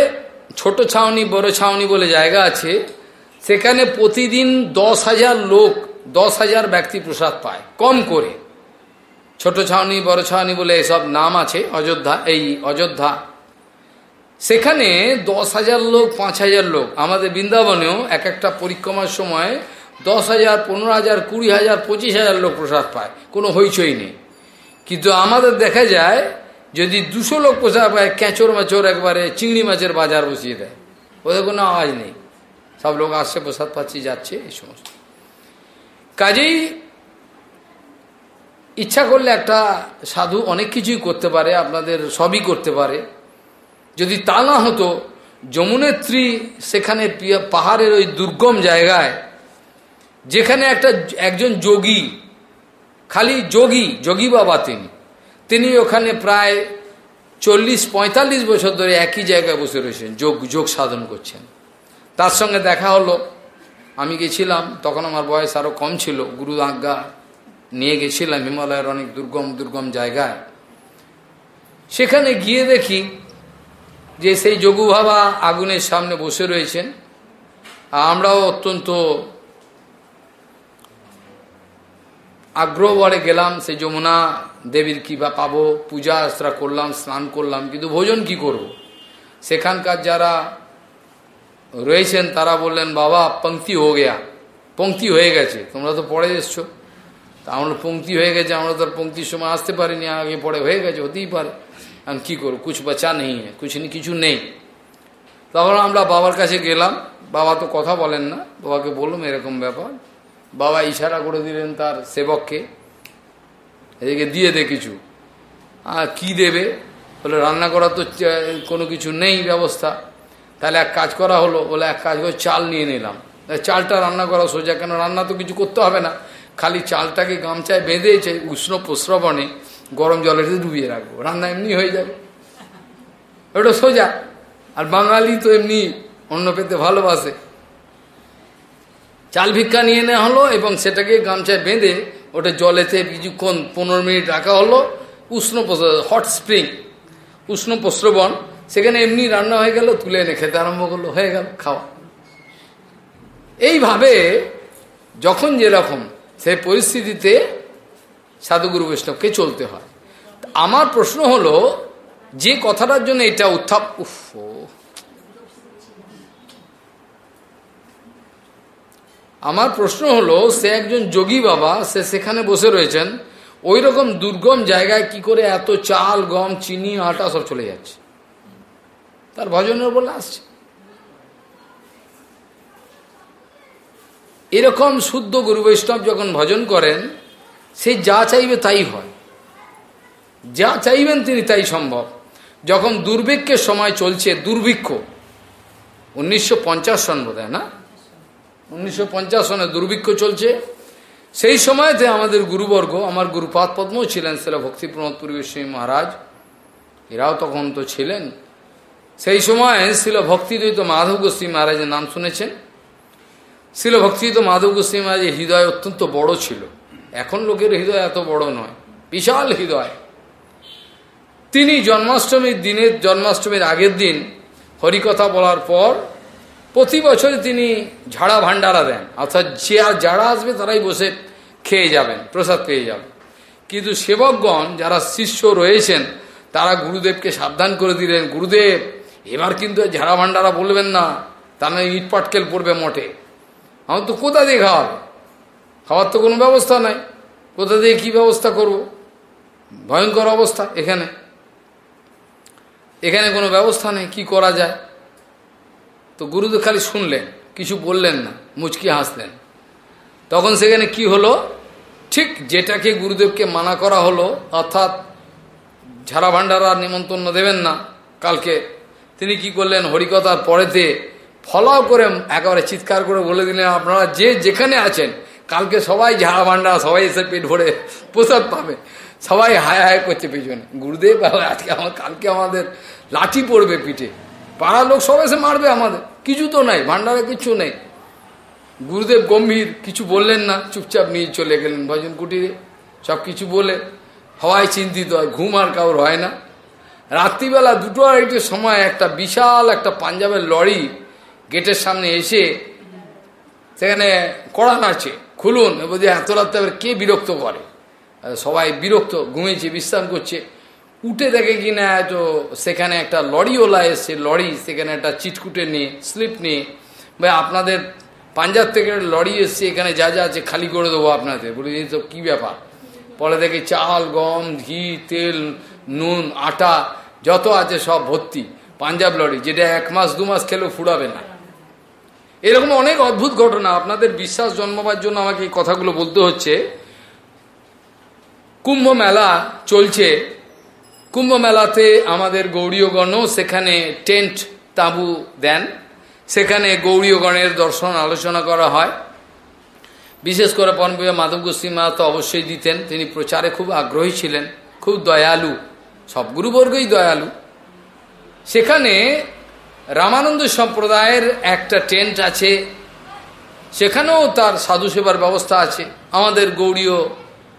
ছোট ছাউনি, বড় ছাউনি বলে জায়গা আছে সেখানে প্রতিদিন দশ হাজার লোক, দশ হাজার ব্যক্তি প্রসাদ পায়, কম করে। ছোট ছাউনি, বড় ছাউনি বলে এসব নাম আছে, অযোধ্যা, এই অযোধ্যা। সেখানে দশ হাজার লোক, পাঁচ হাজার লোক। আমাদের বৃন্দাবনেও এক একটা পরিক্রমার সময় দশ হাজার, পনেরো হাজার, কুড়ি হাজার, পঁচিশ হাজার লোক প্রসাদ পায়। কোনো হইচই নেই। কিন্তু আমাদের দেখা যায়, যদি দুশো লোক প্রসাদ পায় ক্যাঁচর মাচর একবারে, চিংড়ি মাছের বাজার বসিয়ে দেয়। ওদের কোনো আওয়াজ নেই। সব লোক আসছে প্রসাদ পাচ্ছি যাচ্ছে এই সমস্ত কাজেই ইচ্ছা করলে একটা সাধু অনেক কিছুই করতে পারে, আপনাদের সবই করতে পারে। যদি তা না হতো, যমুনেত্রী সেখানে পাহাড়ের ওই দুর্গম জায়গায়, যেখানে একটা একজন যোগী, খালি যোগী যোগী বাবা তিনি তিনি ওখানে প্রায় চল্লিশ পঁয়তাল্লিশ বছর ধরে একই জায়গায় বসে রয়েছেন, যোগ যোগ সাধন করছেন। তার সঙ্গে দেখা হলো। আমি গেছিলাম, তখন আমার বয়স আরও কম ছিল। গুরু আজ্ঞা নিয়ে গেছিলাম, হিমালয়ের অনেক দুর্গম দুর্গম জায়গায়। সেখানে গিয়ে দেখি যে সেই যোগু বাবা আগুনের সামনে বসে রয়েছেন। আমরাও অত্যন্ত আগ্রহ বলে গেলাম, সেই যমুনা দেবীর কী বা পাবো পূজা আশ্রা করলাম, স্নান করলাম, কিন্তু ভোজন কি করব। সেখানকার যারা রয়েছেন, তারা বললেন, বাবা, পঙ্ক্তি হয়ে গেয়া। পঙ্ক্তি হয়ে গেছে। তোমরা তো পড়ে এসছো। তা আমরা পঙ্ক্তি হয়ে গেছে, আমরা তো পঙ্ক্তির সময় আসতে পারিনি। আগে পরে হয়ে গেছে, হতেই পারে। আমি কী করব? কুছ বাচ্চা নেই, কুছ কিছু নেই। তখন আমরা বাবার কাছে গেলাম। বাবা তো কথা বলেন না। বাবাকে বললাম, এরকম ব্যাপার। বাবা ইশারা করে দিলেন তার সেবককে, এদিকে দিয়ে দে কিছু। আর কি দেবে? বলে, রান্না করার তো কোনো কিছু নেই, ব্যবস্থা। তাহলে এক কাজ করা হলো, বলে এক কাজ করে চাল নিয়ে নিলাম। চালটা রান্না করা সোজা কেন? রান্না তো কিছু করতে হবে না। খালি চালটাকে গামছায় বেঁধেছে উষ্ণ প্রস্রবণে গরম জলের ডুবিয়ে রাখব। রান্না এমনি হয়ে যাবে। ওটা সোজা। আর বাঙালি তো এমনি অন্ন পেতে ভালোবাসে। চাল ভিক্ষা নিয়ে নেওয়া হলো এবং সেটাকে গামছায় বেঁধে ওটা জলেতে কিছুক্ষণ পনেরো মিনিট রাখা হলো। উষ্ণ হট স্প্রিং উষ্ণ প্রস্রবণ সেখানে এমনি রান্না হয়ে গেল, তুলে এনে খেতে আরম্ভ করল, হয়ে গেল, খাওয়া। এইভাবে যখন যেরকম সেই পরিস্থিতিতে সাধুগুরু বৈষ্ণবকে চলতে হয়। আমার প্রশ্ন হলো, যে কথাটার জন্য এটা উত্থাপ, উফ আমার প্রশ্ন হলো, সে একজন যোগী বাবা, সে সেখানে বসে রয়েছেন ওই রকম দুর্গম জায়গায় কি করে এত চাল, গম, চিনি, আটা সব চলে যাচ্ছে? তার ভজনের বলে আসছে। এরকম শুদ্ধ গুরু বৈষ্ণব যখন ভজন করেন, সে যা চাইবে তাই হয়। যা চাইবেন তিনি তাই সম্ভব। যখন দুর্ভিক্ষের সময় চলছে, দুর্ভিক্ষ, উনিশশো পঞ্চাশ সন বোধ না? উনিশশো পঞ্চাশ সনে দুর্ভিক্ষ চলছে। সেই সময়তে আমাদের গুরুবর্গ, আমার গুরুপাদ পদ্মও ছিলেন সেটা ভক্তি প্রমোদ পরিবেশী মহারাজ। এরাও তখন তো ছিলেন। সেই সময় ছিল ভক্তিদ্বৈত মাধব গোস্বী মহারাজের নাম শুনেছেন। ছিল ভক্তিদ্বৈত মাধব গোস্বী মহারাজের হৃদয় অত্যন্ত বড় ছিল। এখন লোকের হৃদয় এত বড় নয়, বিশাল হৃদয়। তিনি জন্মাষ্টমীর দিনের, জন্মাষ্টমীর আগের দিন হরিকথা বলার পর প্রতি বছর তিনি ঝাড়া ভান্ডারা দেন। অর্থাৎ যে আর যারা আসবে তারাই বসে খেয়ে যাবেন, প্রসাদ পেয়ে যাবেন। কিন্তু সেবকগণ যারা শিষ্য রয়েছেন, তারা গুরুদেবকে সাবধান করে দিলেন। গুরুদেব এবার কিন্তু ঝাড়া ভান্ডারা বলবেন না, তার নয় ইট পাটকেল পড়বে মোটে আমার তো কোথা দিয়ে খাওয়াবে? খাওয়ার তো কোনো ব্যবস্থা নাই। কোথা দিয়ে কী ব্যবস্থা করব? ভয়ঙ্কর অবস্থা এখানে। এখানে কোনো ব্যবস্থা নেই, কি করা যায়? তো গুরুদেব খালি শুনলেন, কিছু বললেন না, মুচকি হাসলেন। তখন সেখানে কি হলো? ঠিক যেটাকে গুরুদেবকে মানা করা হলো, অর্থাৎ ঝাড়া ভান্ডারা নিমন্ত্রণ দেবেন না, কালকে তিনি কি করলেন? হরিকথার পরেতে ফলাও করে একেবারে চিৎকার করে বলে দিলেন, আপনারা যে যেখানে আছেন, কালকে সবাই ঝাড়া ভান্ডা সবাই এসে পেট ভরে প্রসাদ পাবে। সবাই হায় হায় করছে পেছনে। গুরুদেব আজকে আমার, কালকে আমাদের লাঠি পড়বে পিঠে। পাড়ার লোক সব এসে মারবে আমাদের। কিছু তো নাই, ভান্ডারে কিছু নেই। গুরুদেব গম্ভীর, কিছু বললেন না, চুপচাপ নিয়ে চলে গেলেন ভজন কুটিরে। সব কিছু বলে, হওয়ায় চিন্তিত হয়, ঘুম আর কাউর হয় না। রাত্রিবেলা দুটো আড়াইটের সময় একটা বিশাল একটা পাঞ্জাবের লরি গেটের সামনে এসে সেখানে কড়া নাড়ছে, খুলুন। বলছে, এত রাত্রে আবার কে বিরক্ত করে? সবাই বিরক্ত, ঘুমিয়েছে, বিশ্রাম করছে। উঠে দেখে কি না, তো সেখানে একটা লরিওলা এসছে লরি, সেখানে একটা চিটকুটে নিয়ে, স্লিপ নিয়ে, ভাই, আপনাদের পাঞ্জাব থেকে লরি এসছে, এখানে যা যা আছে খালি করে দেবো আপনাদের। বলি সব কী ব্যাপার? পরে দেখি চাল, গম, ঘি, তেল নুন, আটা, যত আছে সব ভর্তি, পাঞ্জাব লরি, যেটা এক মাস, দু মাস খেলেও ফুরাবে না। এরকম অনেক অদ্ভুত ঘটনা, আপনাদের বিশ্বাস জন্মাবার জন্য আমাকে এই কথাগুলো বলতে হচ্ছে। কুম্ভ মেলা চলছে। কুম্ভ মেলাতে আমাদের গৌরীয়গণও সেখানে টেন্ট, তাঁবু দেন। সেখানে গৌরীয়গণের দর্শন, আলোচনা করা হয়। বিশেষ করে পরমপ্রিয় মাধব গোস্বী তো অবশ্যই দিতেন। তিনি প্রচারে খুব আগ্রহী ছিলেন, খুব দয়ালু। সব গুরুবর্গই দয়ালু। সেখানে রামানন্দ সম্প্রদায়ের একটা টেন্ট আছে, সেখানেও তার সাধু সেবার ব্যবস্থা আছে। আমাদের গৌরীয়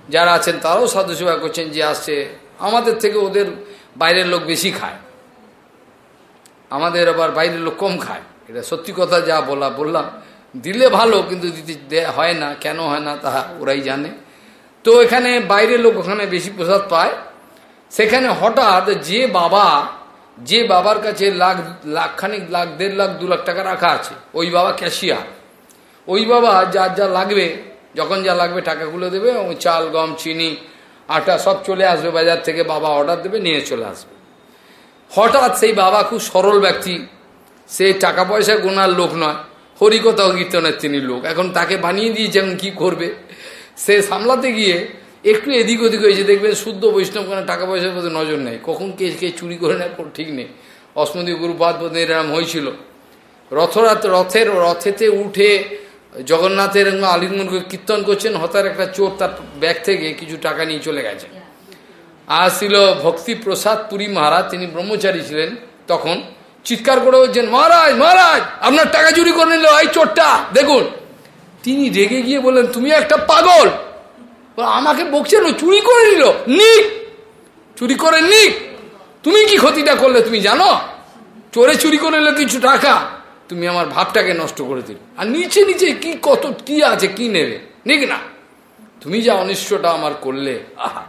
যারা আছেন, তারাও সাধু সেবা করছেন, যে আসছে, আমাদের থেকে ওদের বাইরের লোক বেশি খায়। আমাদের আবার বাইরের লোক কম খায়। এটা সত্যি কথা যা বলা, বললাম। দিলে ভালো, কিন্তু দিতে হয় না, কেন হয় না তাহা ওরাই জানে। তো এখানে বাইরের লোক ওখানে বেশি প্রসাদ পায়। সেখানে হঠাৎ যে বাবা, যে বাবার কাছে লাখ, লাখখানিক, লাখ, দেড় লাখ, দু লাখ টাকা রাখা আছে, ওই বাবা ক্যাশিয়ার। ওই বাবা যার যা লাগবে, যখন যা লাগবে টাকাগুলো দেবে ওই চাল, গম, চিনি, আটা সব চলে আসবে বাজার থেকে, বাবা অর্ডার দেবে, নিয়ে চলে আসবে। হঠাৎ সেই বাবা খুব সরল ব্যক্তি। সে টাকা পয়সা গোনার লোক নয়, হরিকথা কীর্তনের তিনি লোক। এখন তাকে বানিয়ে দিয়েছে, এখন কী করবে? সে সামলাতে গিয়ে একটু এদিক ওদিক হয়েছে, দেখবেন শুদ্ধ বৈষ্ণব কেন টাকা পয়সার প্রতি নজর নেই। কখন কে কে চুরি করে নেয় ঠিক নেই। অসমদী গুরুপাদ এরম হয়েছিল। রথরাত, রথের, রথেতে উঠে জগন্নাথের আলিঙ্গন কীর্তন করছেন হতার একটা চোর তার ব্যাগ থেকে কিছু টাকা নিয়ে চলে গেছে। আর ছিল ভক্তি প্রসাদ পুরী মহারাজ, তিনি ব্রহ্মচারী ছিলেন তখন। চিৎকার করে বলছেন, মহারাজ মহারাজ, আপনার টাকা চুরি করে নিল এই চোরটা, দেখুন। তিনি রেগে গিয়ে বললেন, তুমি একটা পাগল আমাকে বকছেন চুরি করে নিল। নিক, চুরি করে নিক। তুমি কি ক্ষতিটা করলে তুমি জানো? চোরে চুরি করে নিলে কিছু টাকা, তুমি আমার ভাবটাকে নষ্ট করে দিল। আর নিচে নিচে কি কত, কি আছে, কি নেবে? নিক না। তুমি যা অনিষ্টটা আমার করলে, আহা,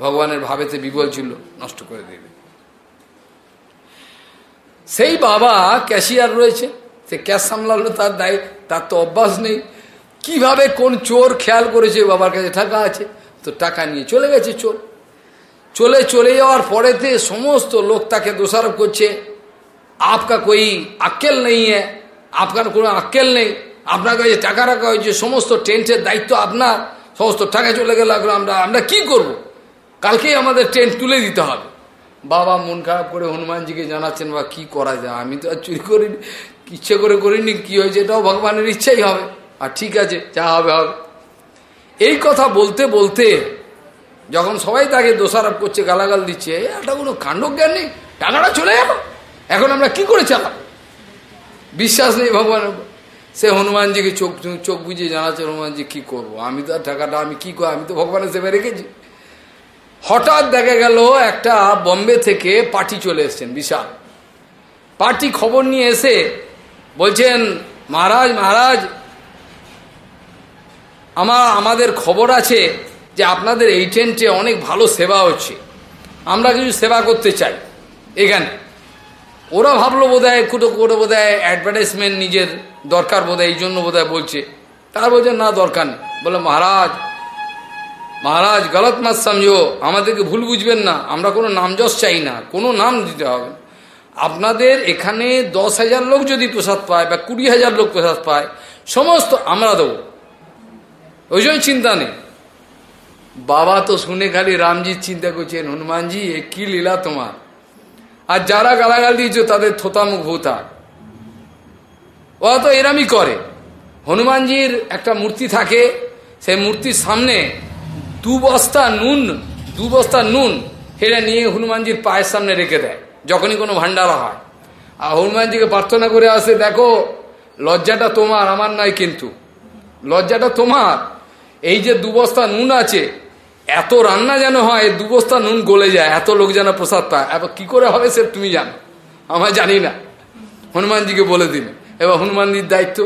ভগবানের ভাবেতে বিবল ছিল, নষ্ট করে দেবে সেই বাবা ক্যাশিয়ার রয়েছে, সে ক্যাশ সামলালো, তার দায়, তার তো অভ্যাস নেই। কীভাবে কোন চোর খেয়াল করেছে বাবার কাছে টাকা আছে? তো টাকা নিয়ে চলে গেছে চোর। চলে চলে যাওয়ার পরেতে সমস্ত লোক তাকে দোষারোপ করছে। আপকা কই আক্কেল নেই আপনার কোনো আক্কেল নেই। আপনার কাছে টাকা রাখা হয়েছে, সমস্ত টেন্টের দায়িত্ব আপনার, সমস্ত টাকা চলে গেল আমরা আমরা কি করব। কালকেই আমাদের টেন্ট তুলে দিতে হবে। বাবা মন খারাপ করে হনুমানজিকে জানাচ্ছেন বা কি করা যায়? আমি তো আর চুরি করিনি, ইচ্ছে করে করিনি, কি হয়েছে? এটাও ভগবানের ইচ্ছাই হবে। আর ঠিক আছে, যা হবে হবে। এই কথা বলতে বলতে যখন সবাই তাকে দোষারোপ করছে, গালাগাল দিচ্ছে একটা কোনো কাণ্ডজ্ঞান নেই, টাকাটা চলে গেল এখন আমরা কি করে চালাব? বিশ্বাস নেই ভগবানের সে হনুমানজিকে চোখ চোখ বুঝিয়ে জানাচ্ছে, হনুমানজি, কি করব? আমি তো আর টাকাটা, আমি কি করব আমি তো ভগবানের সেবে রেখেছি। হঠাৎ দেখা গেল একটা বম্বে থেকে পার্টি চলে এসছেন, বিশাল। পার্টি খবর নিয়ে এসে বলছেন, মহারাজ মহারাজ আমার, আমাদের খবর আছে যে আপনাদের এই টেন্টে অনেক ভালো সেবা হচ্ছে। আমরা কিছু সেবা করতে চাই এখানে। ওরা ভাবলো বোধ হয় কুটো করে বোধ হয় অ্যাডভার্টাইজমেন্ট নিজের দরকার বোধ এই জন্য বোধ বলছে। তার বলছে, না, দরকার নেই। বলে, মহারাজ মহারাজ, গলত মাস সমঝো, আমাদেরকে ভুল বুঝবেন না। আমরা কোনো নামযশ চাই না, কোনো নাম দিতে হবে আপনাদের এখানে দশ হাজার লোক যদি প্রসাদ পায় বা কুড়ি হাজার লোক প্রসাদ পায়, সমস্ত আমরা দেবো। ওই জন্য চিন্তা নেই। বাবা তো শুনে খালি রামজির চিন্তা করছেন হনুমানজি, এ কি লীলা তোমার? আর যারা গালাগাল দিয়েছ, তাদের থোতামুখ ভূতার ওরা তো এরামই করে। হনুমানজির একটা মূর্তি থাকে, সেই মূর্তির সামনে দু বস্তা নুন, দু বস্তা নুন হেরে নিয়ে হনুমানজির পায়ের সামনে রেখে দেয়, যখনই কোনো ভান্ডারা হয়। আর হনুমানজিকে প্রার্থনা করে আসে, দেখো, লজ্জাটা তোমার, আমার নয় কিন্তু। লজ্জাটা তোমার এই যে দু বস্তা নুন আছে, এত রান্না যেন হয় দু বস্তা নুন গলে যায়, এত লোক যেন প্রসাদ পায়। এবার কি করে হবে সে তুমি জানো, আমার জানি না। হনুমানজিকে বলে দিন। এবার হনুমানজির দায়িত্ব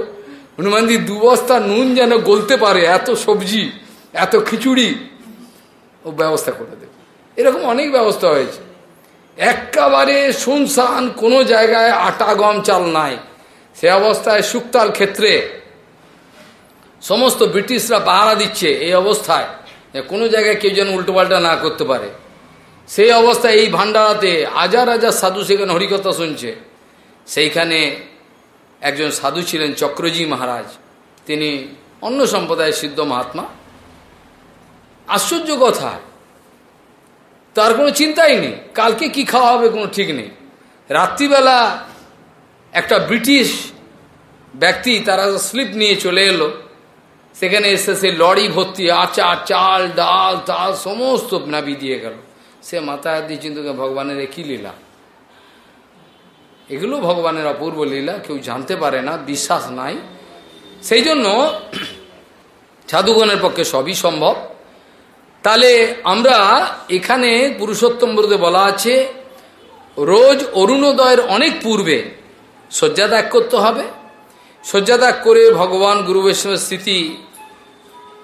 হনুমানজির দু বস্তা নুন যেন গলতে পারে, এত সবজি, এত খিচুড়ি, ও ব্যবস্থা করে দেবে। এরকম অনেক ব্যবস্থা হয়েছে। একেবারে শুনশান কোনো জায়গায় আটা গম চাল নাই। সে অবস্থায় শুক্তাল ক্ষেত্রে সমস্ত ব্রিটিশরা পাহারা দিচ্ছে এই অবস্থায়। কোনো জায়গায় কেউ যেন উল্টোপাল্টা না করতে পারে। সেই অবস্থায় এই ভান্ডারাতে হাজার হাজার সাধু সেখানে হরিকথা শুনছে। সেইখানে একজন সাধু ছিলেন চক্রজি মহারাজ। তিনি অন্য সম্প্রদায়ের সিদ্ধ মহাত্মা। আশ্চর্য কথা। তার কোনো চিন্তাই নেই। কালকে কি খাওয়া হবে কোনো ঠিক নেই। রাত্রিবেলা একটা ব্রিটিশ ব্যক্তি তারা স্লিপ নিয়ে চলে এলো। সেখানে এসে সে লড়ি ভর্তি, আচার, চাল, ডাল, তাল, সমস্ত নাবি দিয়ে গেল। সে মাথায় দিয়ে চিন্তা ভগবানের একই লীলা? এগুলো ভগবানের অপূর্ব লীলা, কেউ জানতে পারে না, বিশ্বাস নাই। সেই জন্য সাধুগণের পক্ষে সবই সম্ভব। তাহলে আমরা এখানে পুরুষোত্তম ব্রতে বলা আছে, রোজ অরুণোদয়ের অনেক পূর্বে শয্যা ত্যাগ করতে হবে। শয্যা ত্যাগ করে ভগবান গুরু বৈষ্ণবের স্থিতি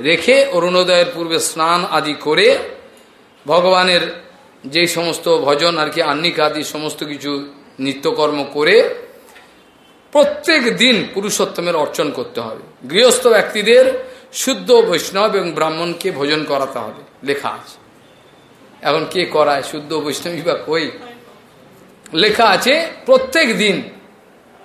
রেখে অরুণোদয়ের পূর্বে স্নান আদি করে ভগবানের যে সমস্ত ভজন আর কি আন্নিক আদি সমস্ত কিছু নিত্যকর্ম করে প্রত্যেক দিন পুরুষোত্তমের অর্চন করতে হবে। গৃহস্থ ব্যক্তিদের শুদ্ধ বৈষ্ণব এবং ব্রাহ্মণকে ভোজন করাতে হবে, লেখা আছে। এখন কে করায়? শুদ্ধ বৈষ্ণবী বা কই? লেখা আছে, প্রত্যেক দিন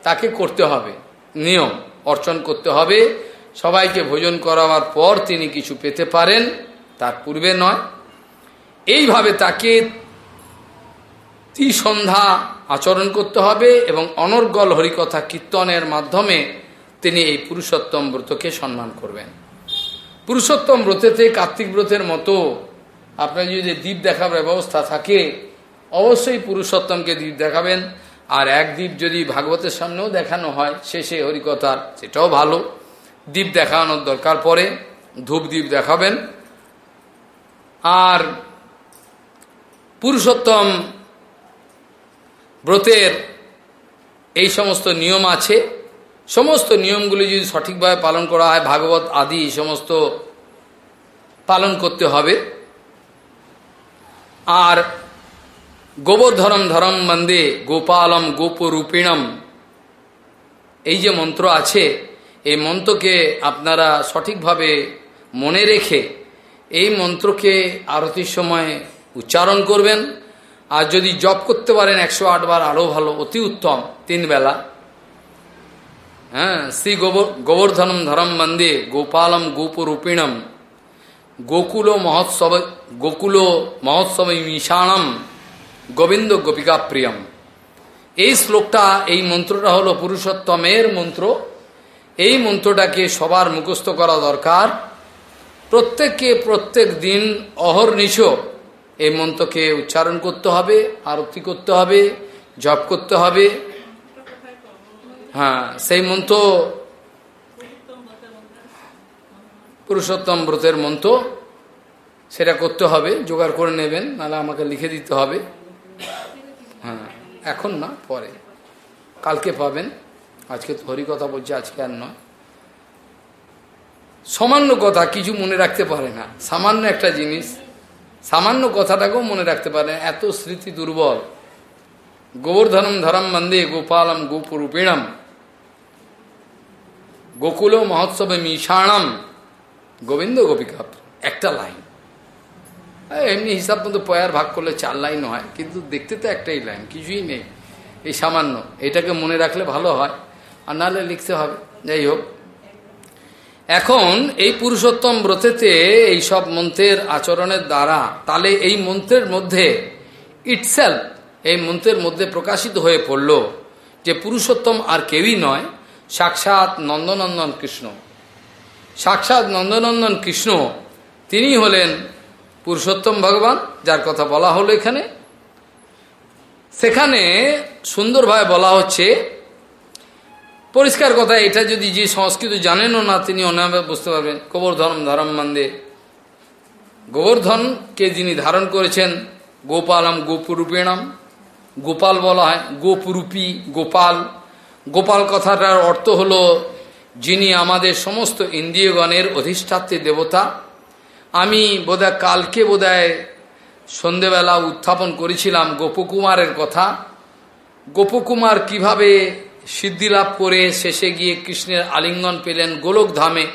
তাকে করতে হবে, নিয়ম অর্চন করতে হবে সবাইকে ভোজন করাবার পর তিনি কিছু পেতে পারেন, তার পূর্বে নয়। এইভাবে তাকে সন্ধ্যা আচরণ করতে হবে এবং অনর্গল হরিকথা কীর্তনের মাধ্যমে তিনি এই পুরুষোত্তম ব্রতকে সম্মান করবেন। পুরুষোত্তম ব্রতেতে কার্তিক ব্রতের মতো আপনার যদি দ্বীপ দেখাবার ব্যবস্থা থাকে, অবশ্যই পুরুষোত্তমকে দ্বীপ দেখাবেন। আর এক দ্বীপ যদি ভাগবতের সামনেও দেখানো হয়, শেষে হরিকথার, সেটাও ভালো। দ্বীপ দেখানোর দরকার পড়ে, ধূপ দ্বীপ দেখাবেন। আর পুরুষোত্তম ব্রতের এই সমস্ত নিয়ম আছে। সমস্ত নিয়মগুলি যদি সঠিকভাবে পালন করা হয়, ভাগবত আদি সমস্ত পালন করতে হবে। আর গোবর্ধরম ধরম বন্দে গোপালম গোপরূপিণম, এই যে মন্ত্র আছে এই মন্ত্রকে আপনারা সঠিকভাবে মনে রেখে এই মন্ত্রকে আরতির সময় উচ্চারণ করবেন। আর যদি জপ করতে পারেন একশো আট বার, আরও ভালো, অতি উত্তম, তিন বেলা। হ্যাঁ শ্রী গোবর, গোবর্ধনম ধরম বন্দে গোপালম গোপরূপিণম, গোকুল মহোৎসব গোকুল মহোৎসব মিশাণম গোবিন্দ গোপিকা প্রিয়ম এই শ্লোকটা, এই মন্ত্রটা হলো পুরুষোত্তমের মন্ত্র। এই মন্ত্রটাকে সবার মুখস্থ করা দরকার। প্রত্যেককে প্রত্যেক দিন অহর্নিশ এই মন্ত্রকে উচ্চারণ করতে হবে, আরতি করতে হবে, জপ করতে হবে। হ্যাঁ সেই মন্ত্র পুরুষোত্তম ব্রতের মন্ত্র, সেটা করতে হবে, জোগাড় করে নেবেন, নাহলে আমাকে লিখে দিতে হবে। হ্যাঁ এখন না, পরে। কালকে পাবেন। আজকে তো হরি কথা বলছে, আজকে আর নয়। সামান্য কথা কিছু মনে রাখতে পারে না। সামান্য একটা জিনিস, সামান্য কথাটাকেও মনে রাখতে পারে এত স্মৃতি দুর্বল। গোবর্ধনম ধরম মন্দে গোপালম গোপুরূপিণম। গোকুল মহোৎসবে মিশাণম। গোবিন্দ গোপিকা, একটা লাইন। এমনি হিসাব মতো পয়ার ভাগ করলে চার লাইন হয়, কিন্তু দেখতে তো একটাই লাইন, কিছুই নেই। এই সামান্য, এটাকে মনে রাখলে ভালো হয়। আর নাহলে লিখতে হবে। যাই হোক। এখন এই পুরুষোত্তম ব্রতেতে এই সব মন্ত্রের আচরণের দ্বারা, তাহলে এই মন্ত্রের মধ্যে ইটসেলফ এই মন্ত্রের মধ্যে প্রকাশিত হয়ে পড়ল যে পুরুষোত্তম আর কেউই নয়, সাক্ষাৎ নন্দনন্দন কৃষ্ণ। সাক্ষাৎ নন্দনন্দন কৃষ্ণ, তিনি হলেন পুরুষোত্তম ভগবান, যার কথা বলা হলো এখানে। সেখানে সুন্দরভাবে বলা হচ্ছে পরিষ্কার কথা, এটা যদি যে সংস্কৃত জানেনও না, তিনি অন্যভাবে বুঝতে পারবেন। গোবর্ধন ধরম মন্দে। গোবর্ধনকে যিনি ধারণ করেছেন, গোপালম গোপুরূপেণম। গোপাল বলা হয়, গোপুরূপী, গোপাল। গোপাল কথাটার অর্থ হল, যিনি আমাদের সমস্ত ইন্দ্রিয়গণের অধিষ্ঠাত্রী দেবতা। আমি বোধহয় কালকে বোধহয় সন্ধেবেলা উত্থাপন করেছিলাম গোপকুমারের কথা। গোপকুমার কীভাবে সিদ্ধি লাভ করে শেষে গিয়ে কৃষ্ণের আলিঙ্গন পেলেন গোলক ধামে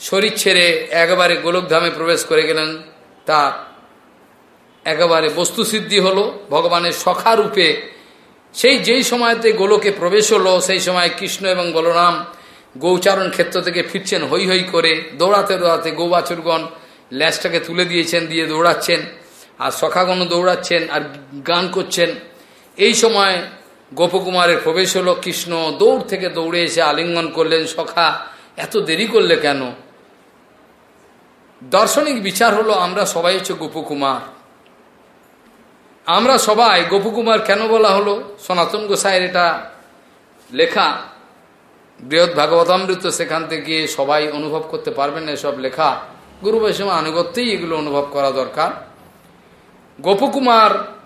শরীর ছেড়ে একেবারে গোলক ধামে প্রবেশ করে গেলেন। তা একেবারে বস্তু সিদ্ধি হলো, ভগবানের সখা রূপে সেই যেই সময়তে গোলকে প্রবেশ হলো, সেই সময় কৃষ্ণ এবং বলরাম গৌচারণ ক্ষেত্র থেকে ফিরছেন হই হই করে। দৌড়াতে দৌড়াতে গৌবাচুরগণ ল্যাসটাকে তুলে দিয়েছেন, দিয়ে দৌড়াচ্ছেন। আর সখাগণ দৌড়াচ্ছেন আর গান করছেন। এই সময় গোপকুমারের প্রবেশ হলো, কৃষ্ণ দৌড় থেকে দৌড়ে এসে আলিঙ্গন করলেন, সখা, এত দেরি করলে কেন? দার্শনিক বিচার হলো, আমরা সবাই হচ্ছে গোপকুমার। আমরা সবাই, গোপকুমার কেন বলা হলো? সনাতন গোসাইয়ের এটা লেখা। বৃহৎ ভাগবতামৃত সেখান থেকে সবাই অনুভব করতে পারবেন এসব লেখা। গুরু বৈষ্ণব আনুগত্যেই এগুলো অনুভব করা দরকার। গোপকুমার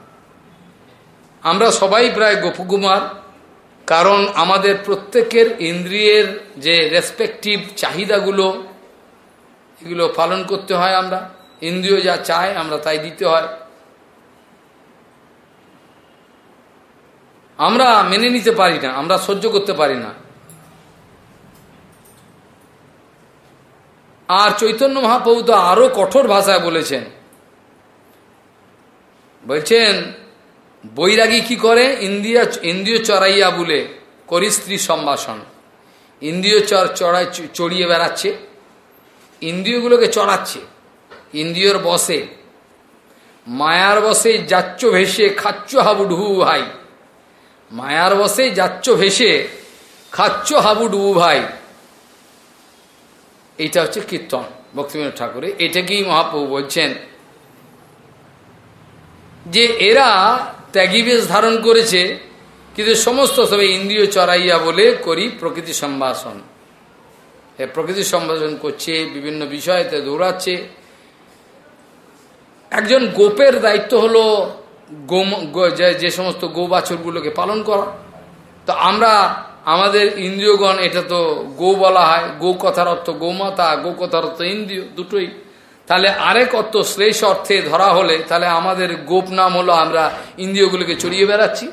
আমরা সবাই প্রায় গোপকুমার কারণ আমাদের প্রত্যেকের ইন্দ্রিয়ের যে রেসপেক্টিভ চাহিদাগুলো, এগুলো পালন করতে হয় আমরা। ইন্দ্রিয় যা চায় আমরা তাই দিতে হয়। আমরা মেনে নিতে পারি না, আমরা সহ্য করতে পারি না। আর চৈতন্য মহাপ্রভু তো আরও কঠোর ভাষায় বলেছেন। বলছেন বৈরাগী কি করে? ইন্দ্রিয়া, ইন্দ্রিয় চড়াইয়া বলে, করি স্ত্রী সম্ভাষণ। ইন্দ্রিয় চর, চড়াই চড়িয়ে বেড়াচ্ছে। ইন্দ্রিয়গুলোকে চড়াচ্ছে। ইন্দ্রিয়র বসে। মায়ার বসে যাচ্ছ ভেসে, খাচ্ছ হাবুডুবু ভাই। মায়ার বসে যাচ্ছ ভেসে, খাচ্ছ হাবুডুবু ভাই। এইটা হচ্ছে কীর্তন, ভক্তিবিনোদ ঠাকুরে এটাকেই মহাপ্রভু বলছেন? যে এরা ত্যাগীবেশ ধারণ করেছে কিন্তু সমস্ত সবাই ইন্দ্রিয় চড়াইয়া বলে করি প্রকৃতি সম্ভাষণ। প্রকৃতি সম্ভাষণ করছে, বিভিন্ন বিষয়তে দৌড়াচ্ছে। একজন গোপের দায়িত্ব হলো গোম যে সমস্ত গো বাছরগুলোকে পালন করা। তো আমরা, আমাদের ইন্দ্রিয়গণ, এটা তো গো বলা হয়, গো কথার অর্থ গোমাতা, গো কথার অর্থ ইন্দ্রিয়, দুটোই। তাহলে আরেক অর্থ শ্লেষ অর্থে ধরা হলে তাহলে আমাদের গোপ নাম হলো আমরা ইন্দ্রিয়গুলোকে চড়িয়ে বেড়াচ্ছি।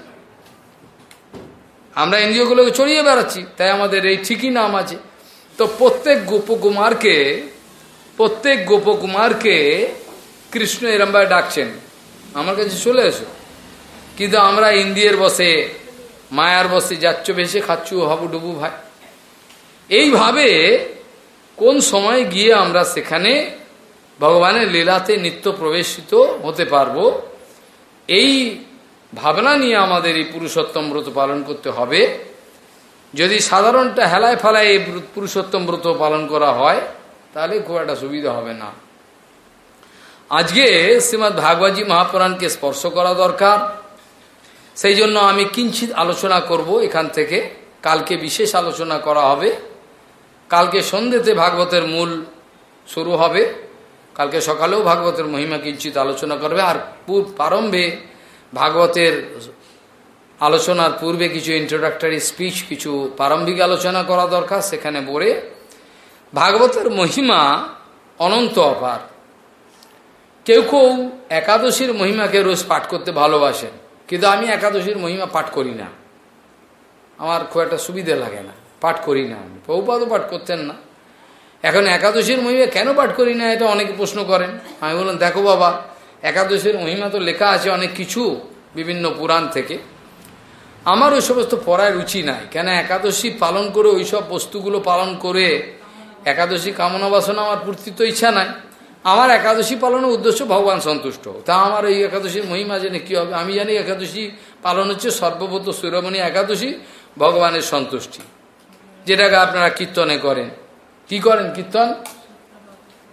আমরা ইন্দ্রিয়গুলোকে চড়িয়ে বেড়াচ্ছি, তাই আমাদের এই ঠিকই নাম আছে। তো প্রত্যেক গোপকুমারকে প্রত্যেক গোপকুমারকে কৃষ্ণ এরমভাবে ডাকছেন। আমার কাছে চলে এসো। কিন্তু আমরা ইন্দিয়ের বসে, মায়ার বসে, যাচ্ছ ভেসে, খাচ্ছু, হাবু ডুবু ভাই। এইভাবে কোন সময় গিয়ে আমরা সেখানে ভগবানের লীলাতে নিত্য প্রবেশিত হতে পারব। এই ভাবনা নিয়ে আমাদের এই পুরুষোত্তম ব্রত পালন করতে হবে। যদি সাধারণটা হেলায় ফেলায় এই পুরুষোত্তম ব্রত পালন করা হয়, তাহলে খুব একটা সুবিধা হবে না। আজকে শ্রীমৎ ভাগবতী মহাপুরাণকে স্পর্শ করা দরকার। সেই জন্য আমি কিঞ্চিত আলোচনা করব এখান থেকে। কালকে বিশেষ আলোচনা করা হবে। কালকে সন্ধ্যেতে ভাগবতের মূল শুরু হবে। কালকে সকালেও ভাগবতের মহিমা কিঞ্চিত আলোচনা করবে, আর পূর্ব প্রারম্ভে ভাগবতের আলোচনার পূর্বে কিছু ইন্ট্রোডাক্টরি স্পিচ কিছু প্রারম্ভিক আলোচনা করা দরকার। সেখানে বলে, ভাগবতের মহিমা অনন্ত অপার। কেউ কেউ একাদশীর মহিমাকে রোজ পাঠ করতে ভালোবাসেন, কিন্তু আমি একাদশীর মহিমা পাঠ করি না। আমার খুব একটা সুবিধে লাগে না, পাঠ করি না আমি। বহুপাদও পাঠ করতেন না। এখন একাদশীর মহিমা কেন পাঠ করি না, এটা অনেকে প্রশ্ন করেন। আমি বললাম, দেখো বাবা, একাদশীর মহিমা তো লেখা আছে অনেক কিছু বিভিন্ন পুরাণ থেকে। আমার ওই সমস্ত পড়ায় রুচি নাই। কেন একাদশী পালন করে, ওই সব বস্তুগুলো পালন করে, একাদশী কামনা বাসনা আমার পূর্তি তো ইচ্ছা নাই। আমার একাদশী পালনের উদ্দেশ্য ভগবান সন্তুষ্ট। তা আমার এই একাদশীর মহিমা জেনে কী হবে? আমি জানি একাদশী পালন হচ্ছে সর্বভূত সুরমণী একাদশী, ভগবানের সন্তুষ্টি। যেটাকে আপনারা কীর্তনে করেন। কি করেন? কীর্তন?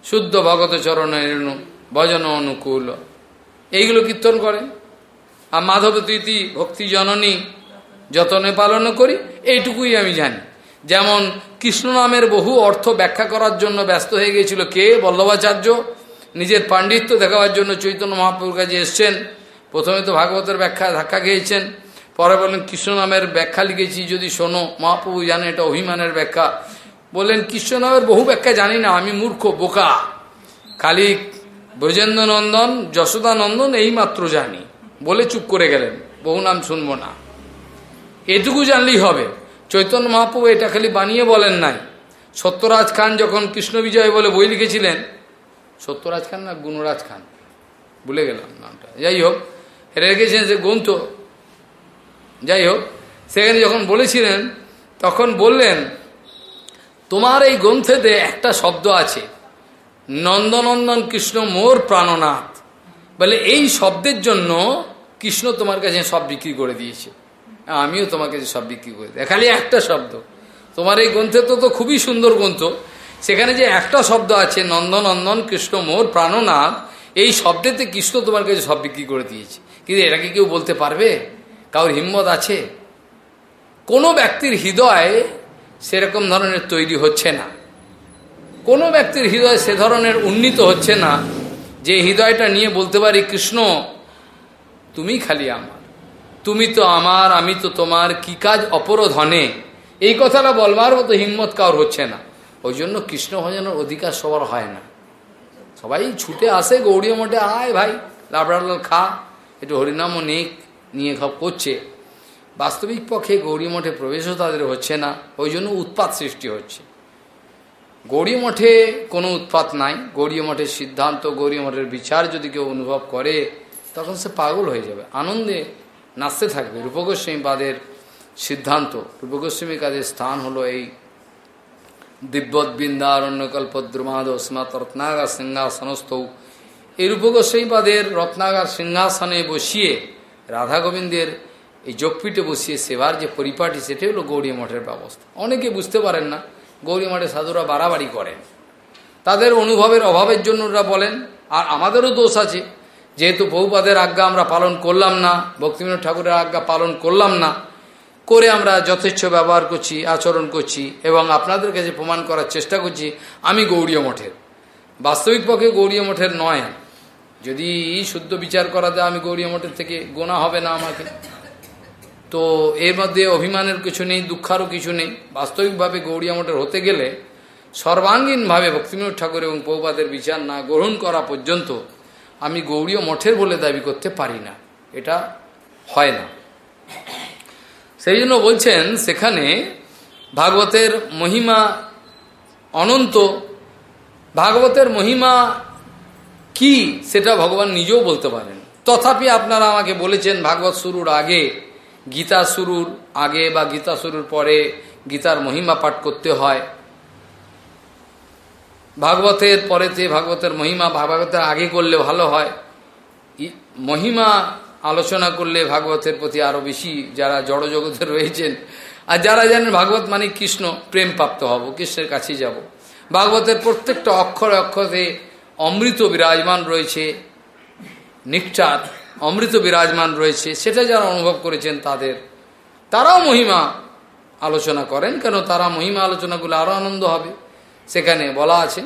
শুদ্ধ ভগত চরণ ভজন অনুকূল। এইগুলো কীর্তন করেন। আর মাধব তৃতি ভক্তি জননী, যতনে পালন করি, এইটুকুই আমি জানি। যেমন কৃষ্ণ নামের বহু অর্থ ব্যাখ্যা করার জন্য ব্যস্ত হয়ে গিয়েছিল কে? বল্লভাচার্য। নিজের পাণ্ডিত্য দেখাবার জন্য চৈতন্য মহাপ্রভুর কাছে এসছেন। প্রথমে তো ভাগবতের ব্যাখ্যা ধাক্কা খেয়েছেন। পরে বললেন কৃষ্ণ নামের ব্যাখ্যা লিখেছি, যদি শোনো, মহাপ্রভু জানে এটা অভিমানের ব্যাখ্যা। বললেন কৃষ্ণ নামের বহু ব্যাখ্যা জানি না, আমি মূর্খ, বোকা। খালি ব্রজেন্দ্র নন্দন যশোদা নন্দন এই মাত্র জানি। বলে চুপ করে গেলেন, বহু নাম শুনব না। এটুকু জানলেই হবে। চৈতন্য মহাপ্রভু এটা খালি বানিয়ে বলেন নাই। সত্যরাজ খান যখন কৃষ্ণ বিজয় বলে বই লিখেছিলেন, সত্যরাজ খান না গুণরাজ খান? ভুলে গেলাম নামটা। যাই হোক রেখেছেন যে গ্রন্থ। যাই হোক, সেখানে যখন বলেছিলেন, তখন বললেন তোমার এই গ্রন্থেতে একটা শব্দ আছে। নন্দনন্দন কৃষ্ণ মোর প্রাণনাথ। বলে এই শব্দের জন্য কৃষ্ণ তোমার কাছে সব বিক্রি করে দিয়েছে। আমিও তোমার কাছে সব বিক্রি করে দিই। খালি একটা শব্দ। তোমার এই গ্রন্থে তো তো খুবই সুন্দর গ্রন্থ। সেখানে যে একটা শব্দ আছে, নন্দনন্দন কৃষ্ণ মোর প্রাণনাথ, এই শব্দেতে কৃষ্ণ তোমার কাছে সব বিক্রি করে দিয়েছে। কিন্তু এটাকে কেউ বলতে পারবে? কারোর হিম্মত আছে? কোনো ব্যক্তির হৃদয় সেরকম ধরনের তৈরি হচ্ছে না। কোনো ব্যক্তির হৃদয় সে ধরনের উন্নীত হচ্ছে না, যে হৃদয়টা নিয়ে বলতে পারি, কৃষ্ণ, তুমি খালি আমার। তুমি তো আমার, আমি তো তোমার, কি কাজ অপরধনে এই কথাটা বলবার মতো হিম্মত কার হচ্ছে না। ওই জন্য কৃষ্ণ ভজনের অধিকার সবার হয় না। সবাই ছুটে আসে গৌরী মঠে, আয় ভাই লাবড়াল খা, একটু হরিনামও নেক, নিয়ে খাপ করছে। বাস্তবিক পক্ষে গৌরী মঠে প্রবেশও তাদের হচ্ছে না, ওই জন্য উৎপাত সৃষ্টি হচ্ছে। গৌরী মঠে কোনো উৎপাত নাই, গৌরী মঠের সিদ্ধান্ত, গৌরী মঠের বিচার যদি কেউ অনুভব করে, তখন সে পাগল হয়ে যাবে। আনন্দে নাচতে থাকবে। রূপগোস্বামী বাদের সিদ্ধান্ত, রূপগোস্বামী কাদের স্থান হলো এই দিব্যৎ বৃন্দারণ্যকল্প দ্রুমাদ স্মাত রত্নাগার সিংহাসনস্থ। এই রূপগোস্বামীপাদের রত্নাগার সিংহাসনে বসিয়ে রাধা গোবিন্দের এই যোগপীঠে বসিয়ে সেবার যে পরিপাটি, সেটাই হলো গৌরী মঠের ব্যবস্থা। অনেকে বুঝতে পারেন না, গৌরী মঠে সাধুরা বাড়াবাড়ি করেন। তাদের অনুভবের অভাবের জন্য ওরা বলেন, আর আমাদেরও দোষ আছে। যেহেতু বহুপাদের আজ্ঞা আমরা পালন করলাম না, ভক্তিবিনোদ ঠাকুরের আজ্ঞা পালন করলাম না, করে আমরা যথেচ্ছ ব্যবহার করছি, আচরণ করছি এবং আপনাদের কাছে প্রমাণ করার চেষ্টা করছি, আমি গৌরীয় মঠের। বাস্তবিক পক্ষে গৌরীয় মঠের নয়। যদি শুদ্ধ বিচার করা যায় আমি গৌরীয় মঠের থেকে গোনা হবে না আমাকে। তো এর মধ্যে অভিমানের কিছু নেই, দুঃখারও কিছু নেই। বাস্তবিকভাবে গৌড়িয়া মঠের হতে গেলে সর্বাঙ্গীনভাবে ভক্তিবিনোদ ঠাকুর এবং পৌপাদের বিচার না গ্রহণ করা পর্যন্ত আমি গৌড়ীয় মঠের বলে দাবি করতে পারি না। এটা হয় না। সেই জন্য বলছেন, সেখানে ভাগবতের মহিমা অনন্ত। ভাগবতের মহিমা কি, সেটা ভগবান নিজেও বলতে পারেন। তথাপি আপনারা আমাকে বলেছেন, ভাগবত শুরুর আগে গীতা শুরুর আগে বা গীতা শুরুর পরে গীতার মহিমা পাঠ করতে হয়। ভাগবতের পরেতে ভাগবতের মহিমা, ভাগবতের আগে করলে ভালো হয়। মহিমা আলোচনা করলে ভাগবতের প্রতি আরও বেশি যারা জড়জগতে রয়েছেন, আর যারা জানেন ভাগবত মানে কৃষ্ণ প্রেম প্রাপ্ত হব, কৃষ্ণের কাছে যাব। ভাগবতের প্রত্যেকটা অক্ষর অক্ষরে অমৃত বিরাজমান রয়েছে নিকটার অমৃত বিরাজমান রয়েছে, সেটা যারা অনুভব করেছেন তাদের, তারাও মহিমা আলোচনা করেন, কেন তারা মহিমা আলোচনাগুলো আরও আনন্দ হবে। সেখানে বলা আছে,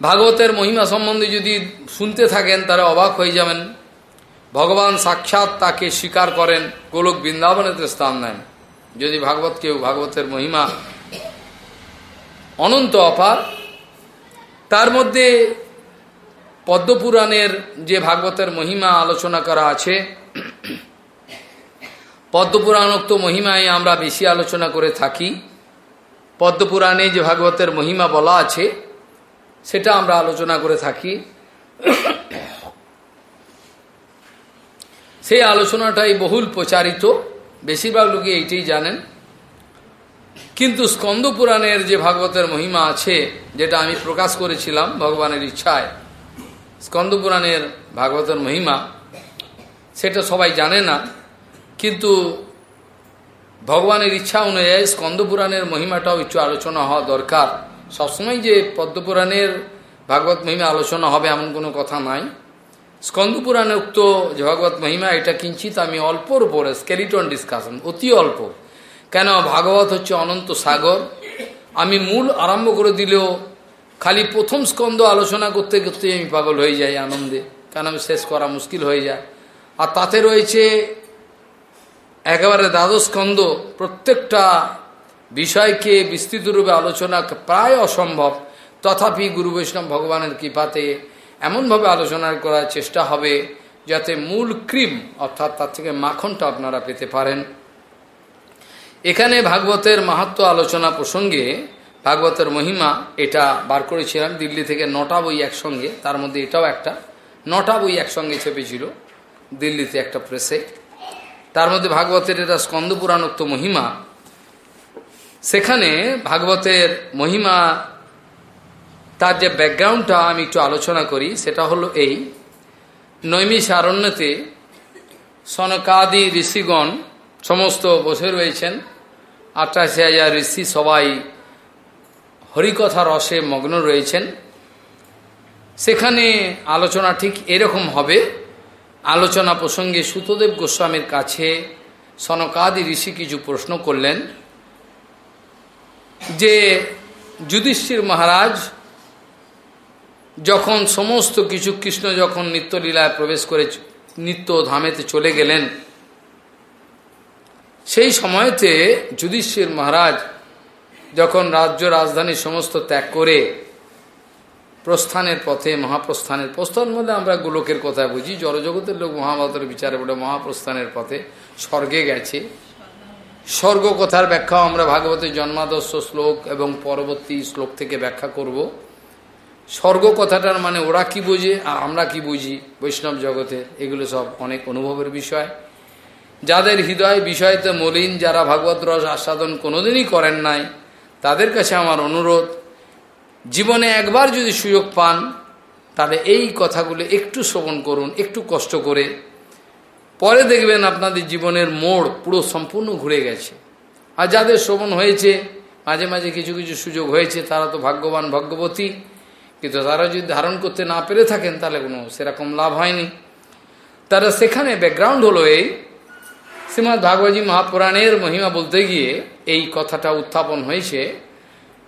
ভাগবতের মহিমা সম্বন্ধে যদি শুনতে থাকেন, তারা অবাক হয়ে যাবেন। ভগবান সাক্ষাৎ তাকে স্বীকার করেন, গোলক বৃন্দাবনেতে স্থান নেন। যদি ভাগবত কেউ ভাগবতের মহিমা অনন্ত অপার তার মধ্যে পদ্মপুরাণের যে ভাগবতের মহিমা আলোচনা করা আছে, পদ্মপুরাণোক্ত মহিমায় আমরা বেশি আলোচনা করে থাকি। পদ্মপুরাণে যে ভাগবতের মহিমা বলা আছে, সেটা আমরা আলোচনা করে থাকি। সেই আলোচনাটাই বহুল প্রচারিত। বেশিরভাগ লোকে এইটাই জানেন। কিন্তু স্কন্দ পুরাণের যে ভাগবতের মহিমা আছে, যেটা আমি প্রকাশ করেছিলাম ভগবানের ইচ্ছায়, স্কন্দ পুরাণের ভাগবতের মহিমা, সেটা সবাই জানে না, কিন্তু ভগবানের ইচ্ছা অনুযায়ী স্কন্দ পুরাণের মহিমাটাও একটু আলোচনা হওয়া দরকার। সবসময় যে পদ্মপুরাণের ভাগবত মহিমা আলোচনা হবে এমন কোনো কথা নাই। স্কন্দ পুরাণে উক্ত যে ভাগবত মহিমা, এটা কিঞ্চিত আমি অল্পর উপরে স্কেলিটন ডিসকাশন অতি অল্প। কেন ভাগবত হচ্ছে অনন্ত সাগর? আমি মূল আরম্ভ করে দিলেও খালি প্রথম স্কন্ধ আলোচনা করতে করতে আমি পাগল হয়ে যাই আনন্দে, কেন আমি শেষ করা মুশকিল হয়ে যায়। আর তাতে রয়েছে একেবারে দ্বাদশ স্কন্দ প্রত্যেকটা বিষয়কে বিস্তৃতরূপে আলোচনা প্রায় অসম্ভব। তথাপি গুরু বৈষ্ণব ভগবানের কৃপাতে এমনভাবে আলোচনা করার চেষ্টা হবে যাতে মূল ক্রিম, অর্থাৎ তার থেকে মাখনটা আপনারা পেতে পারেন। এখানে ভাগবতের মাহাত্ম আলোচনা প্রসঙ্গে ভাগবতের মহিমা এটা বার করেছিলাম দিল্লি থেকে নটা বই একসঙ্গে, তার মধ্যে এটাও একটা। নটা বই একসঙ্গে চেপেছিল দিল্লিতে একটা প্রেসে। তার মধ্যে ভাগবতের এটা স্কন্দপুরাণোক্ত মহিমা। সেখানে ভাগবতের মহিমা, তার যে ব্যাকগ্রাউন্ডটা আমি একটু আলোচনা করি, সেটা হলো এই। নৈমিষ আরণ্যতে সনকাদি ঋষিগণ সমস্ত বসে রয়েছেন। আটাশি হাজার ঋষি সবাই হরিকথা রসে মগ্ন রয়েছেন। সেখানে আলোচনা ঠিক এরকম হবে। আলোচনা প্রসঙ্গে সুতদেব গোস্বামীর কাছে সনকাদি ঋষি কিছু প্রশ্ন করলেন যে, যুধিষ্ঠির মহারাজ, যখন সমস্ত কিছু কৃষ্ণ যখন নিত্যলীলায় প্রবেশ করে নিত্য ধামেতে চলে গেলেন সেই সময়তে যুধিষ্ঠির মহারাজ যখন রাজ্য রাজধানী সমস্ত ত্যাগ করে প্রস্থানের পথে, মহাপ্রস্থানের প্রস্থান মধ্যে আমরা গোলকের কথা বুঝি, জড়জগতের লোক মহাভারতের বিচারে বলে মহাপ্রস্থানের পথে স্বর্গে গেছে। স্বর্গ কথার ব্যাখ্যাও আমরা ভাগবতের জন্মাদর্শ শ্লোক এবং পরবর্তী শ্লোক থেকে ব্যাখ্যা করব। স্বর্গ কথাটার মানে ওরা কি বুঝে আর আমরা কি বুঝি বৈষ্ণব জগতে, এগুলো সব অনেক অনুভবের বিষয়। যাদের হৃদয় বিষয়তে মলিন, যারা ভাগবত রস আস্বাদন কোনোদিনই করেন নাই, তাদের কাছে আমার অনুরোধ, জীবনে একবার যদি সুযোগ পান, তাহলে এই কথাগুলো একটু শ্রবণ করুন, একটু কষ্ট করে। পরে দেখবেন আপনাদের জীবনের মোড় পুরো সম্পূর্ণ ঘুরে গেছে। আর যাদের শ্রবণ হয়েছে, মাঝে মাঝে কিছু কিছু সুযোগ হয়েছে, তারা তো ভাগ্যবান ভাগ্যবতী, কিন্তু তারা যদি ধারণ করতে না পেরে থাকেন, তাহলে কোনো সেরকম লাভ হয়নি। তারা সেখানে ব্যাকগ্রাউন্ড হলো এই শ্রীমৎ ভাগবতী মহাপুরাণের মহিমা বলতে গিয়ে এই কথাটা উত্থাপন হয়েছে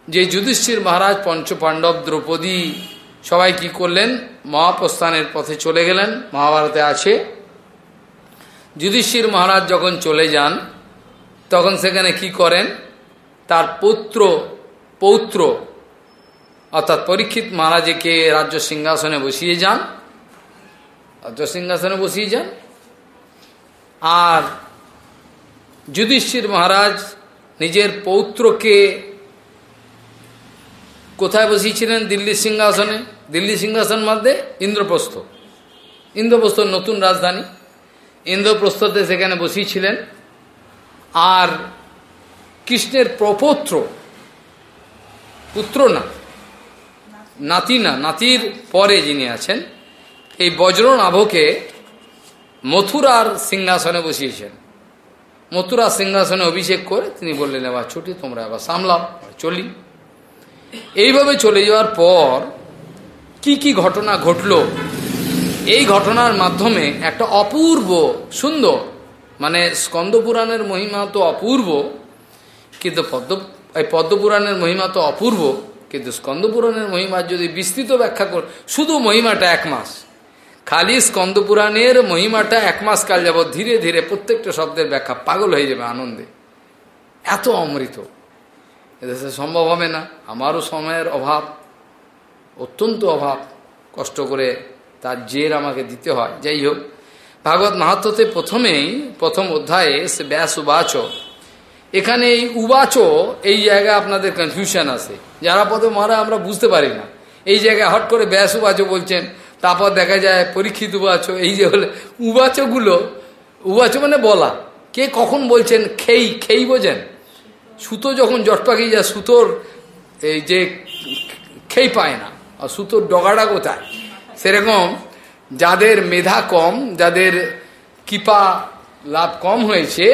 যে যুধিষ্ঠির মহারাজ পঞ্চপাণ্ডব দ্রৌপদী সবাই কি করলেন? মহাপ্রস্থানের পথে চলে গেলেন, মহাভারতে আছে। যুধিষ্ঠির মহারাজ যখন চলে যান, তখন সেখানে কি করেন? তার পুত্র, পৌত্র, অর্থাৎ পরীক্ষিত মহারাজকে রাজ্য সিংহাসনে বসিয়ে যান। রাজ্য সিংহাসনে বসিয়ে যান। আর যুধিষ্ঠির মহারাজ নিজের পৌত্রকে কোথায় বসিয়েছিলেন? দিল্লি সিংহাসনে। দিল্লি সিংহাসন মধ্যে ইন্দ্রপ্রস্থ। ইন্দ্রপ্রস্থ নতুন রাজধানী। ইন্দ্রপ্রস্থতে সেখানে বসিয়েছিলেন। আর কৃষ্ণের প্রপৌত্র, পুত্র না, নাতি না, নাতির পরে যিনি আছেন, এই বজ্রনাভকে মথুরার সিংহাসনে বসিয়েছেন। মথুরা সিংহাসনে অভিষেক করে তিনি বললেন, এবার ছুটি, তোমরা এবার সামলাও চলি। এইভাবে চলে যাওয়ার পর কি কি ঘটনা ঘটল? এই ঘটনার মাধ্যমে একটা অপূর্ব সুন্দর মানে স্কন্দপুরাণের মহিমা তো অপূর্ব, কিন্তু পদ্ম, এই পদ্মপুরাণের মহিমা তো অপূর্ব, কিন্তু স্কন্দপুরাণের মহিমা যদি বিস্তৃত ব্যাখ্যা কর, শুধু মহিমাটা এক মাস। খালি স্কন্দপুরাণের মহিমাটা এক মাস কাল যাব ধীরে ধীরে প্রত্যেকটা শব্দের ব্যাখ্যা পাগল হয়ে যাবে আনন্দে। এত অমৃত। এদেশে সম্ভব হবে না। আমারও সময়ের অভাব, অত্যন্ত অভাব। কষ্ট করে তার জের আমাকে দিতে হয়। যাই হোক, ভাগবত মাহাত্মতে প্রথমেই, প্রথম অধ্যায়ে সে ব্যাস উবাচ। এখানে এই উবাচ, এই জায়গায় আপনাদের কনফিউশন আছে। যারা পদে মারা আমরা বুঝতে পারি না। এই জায়গায় হট করে ব্যাস উবাচ বলছেন তারপর দেখা যায় পরীক্ষিত উবাচ এই যে হলে উবাচগুলো উবাচ মানে বলা। কে কখন বলছেন, খেই খেই বোঝেন। সুতো যখন জট পাকিয়ে যায়, সুতোর এই যে খেই পায় না, আর সুতোর ডগাটা কোথায়? সেরকম যাদের মেধা কম, যাদের কৃপা লাভ কম হয়েছে,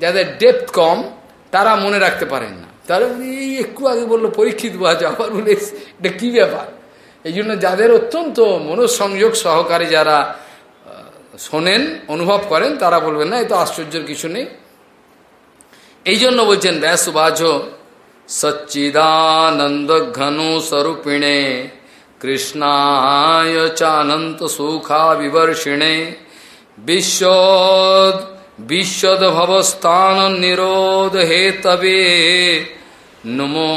যাদের ডেপথ কম, তারা মনে রাখতে পারেন না। তারা এই একটু আগে বলল, পরীক্ষিত বাজ আবার বলে, এটা কী ব্যাপার? এই জন্য যাদের অত্যন্ত মনঃসংযোগ সহকারে যারা শোনেন, অনুভব করেন, তারা বলবেন, না, এ তো আশ্চর্যের কিছু নেই। এই জন্য বলছেন ব্যাসবাজ সচ্চিদানন্দ ঘন স্বরূপিণে, কৃষ্ণায় চানন্ত সুখা বিবর্ষিণে, বিশ্বদ বিশ্বদ ভবস্থান নিরোধ হে তবে নমো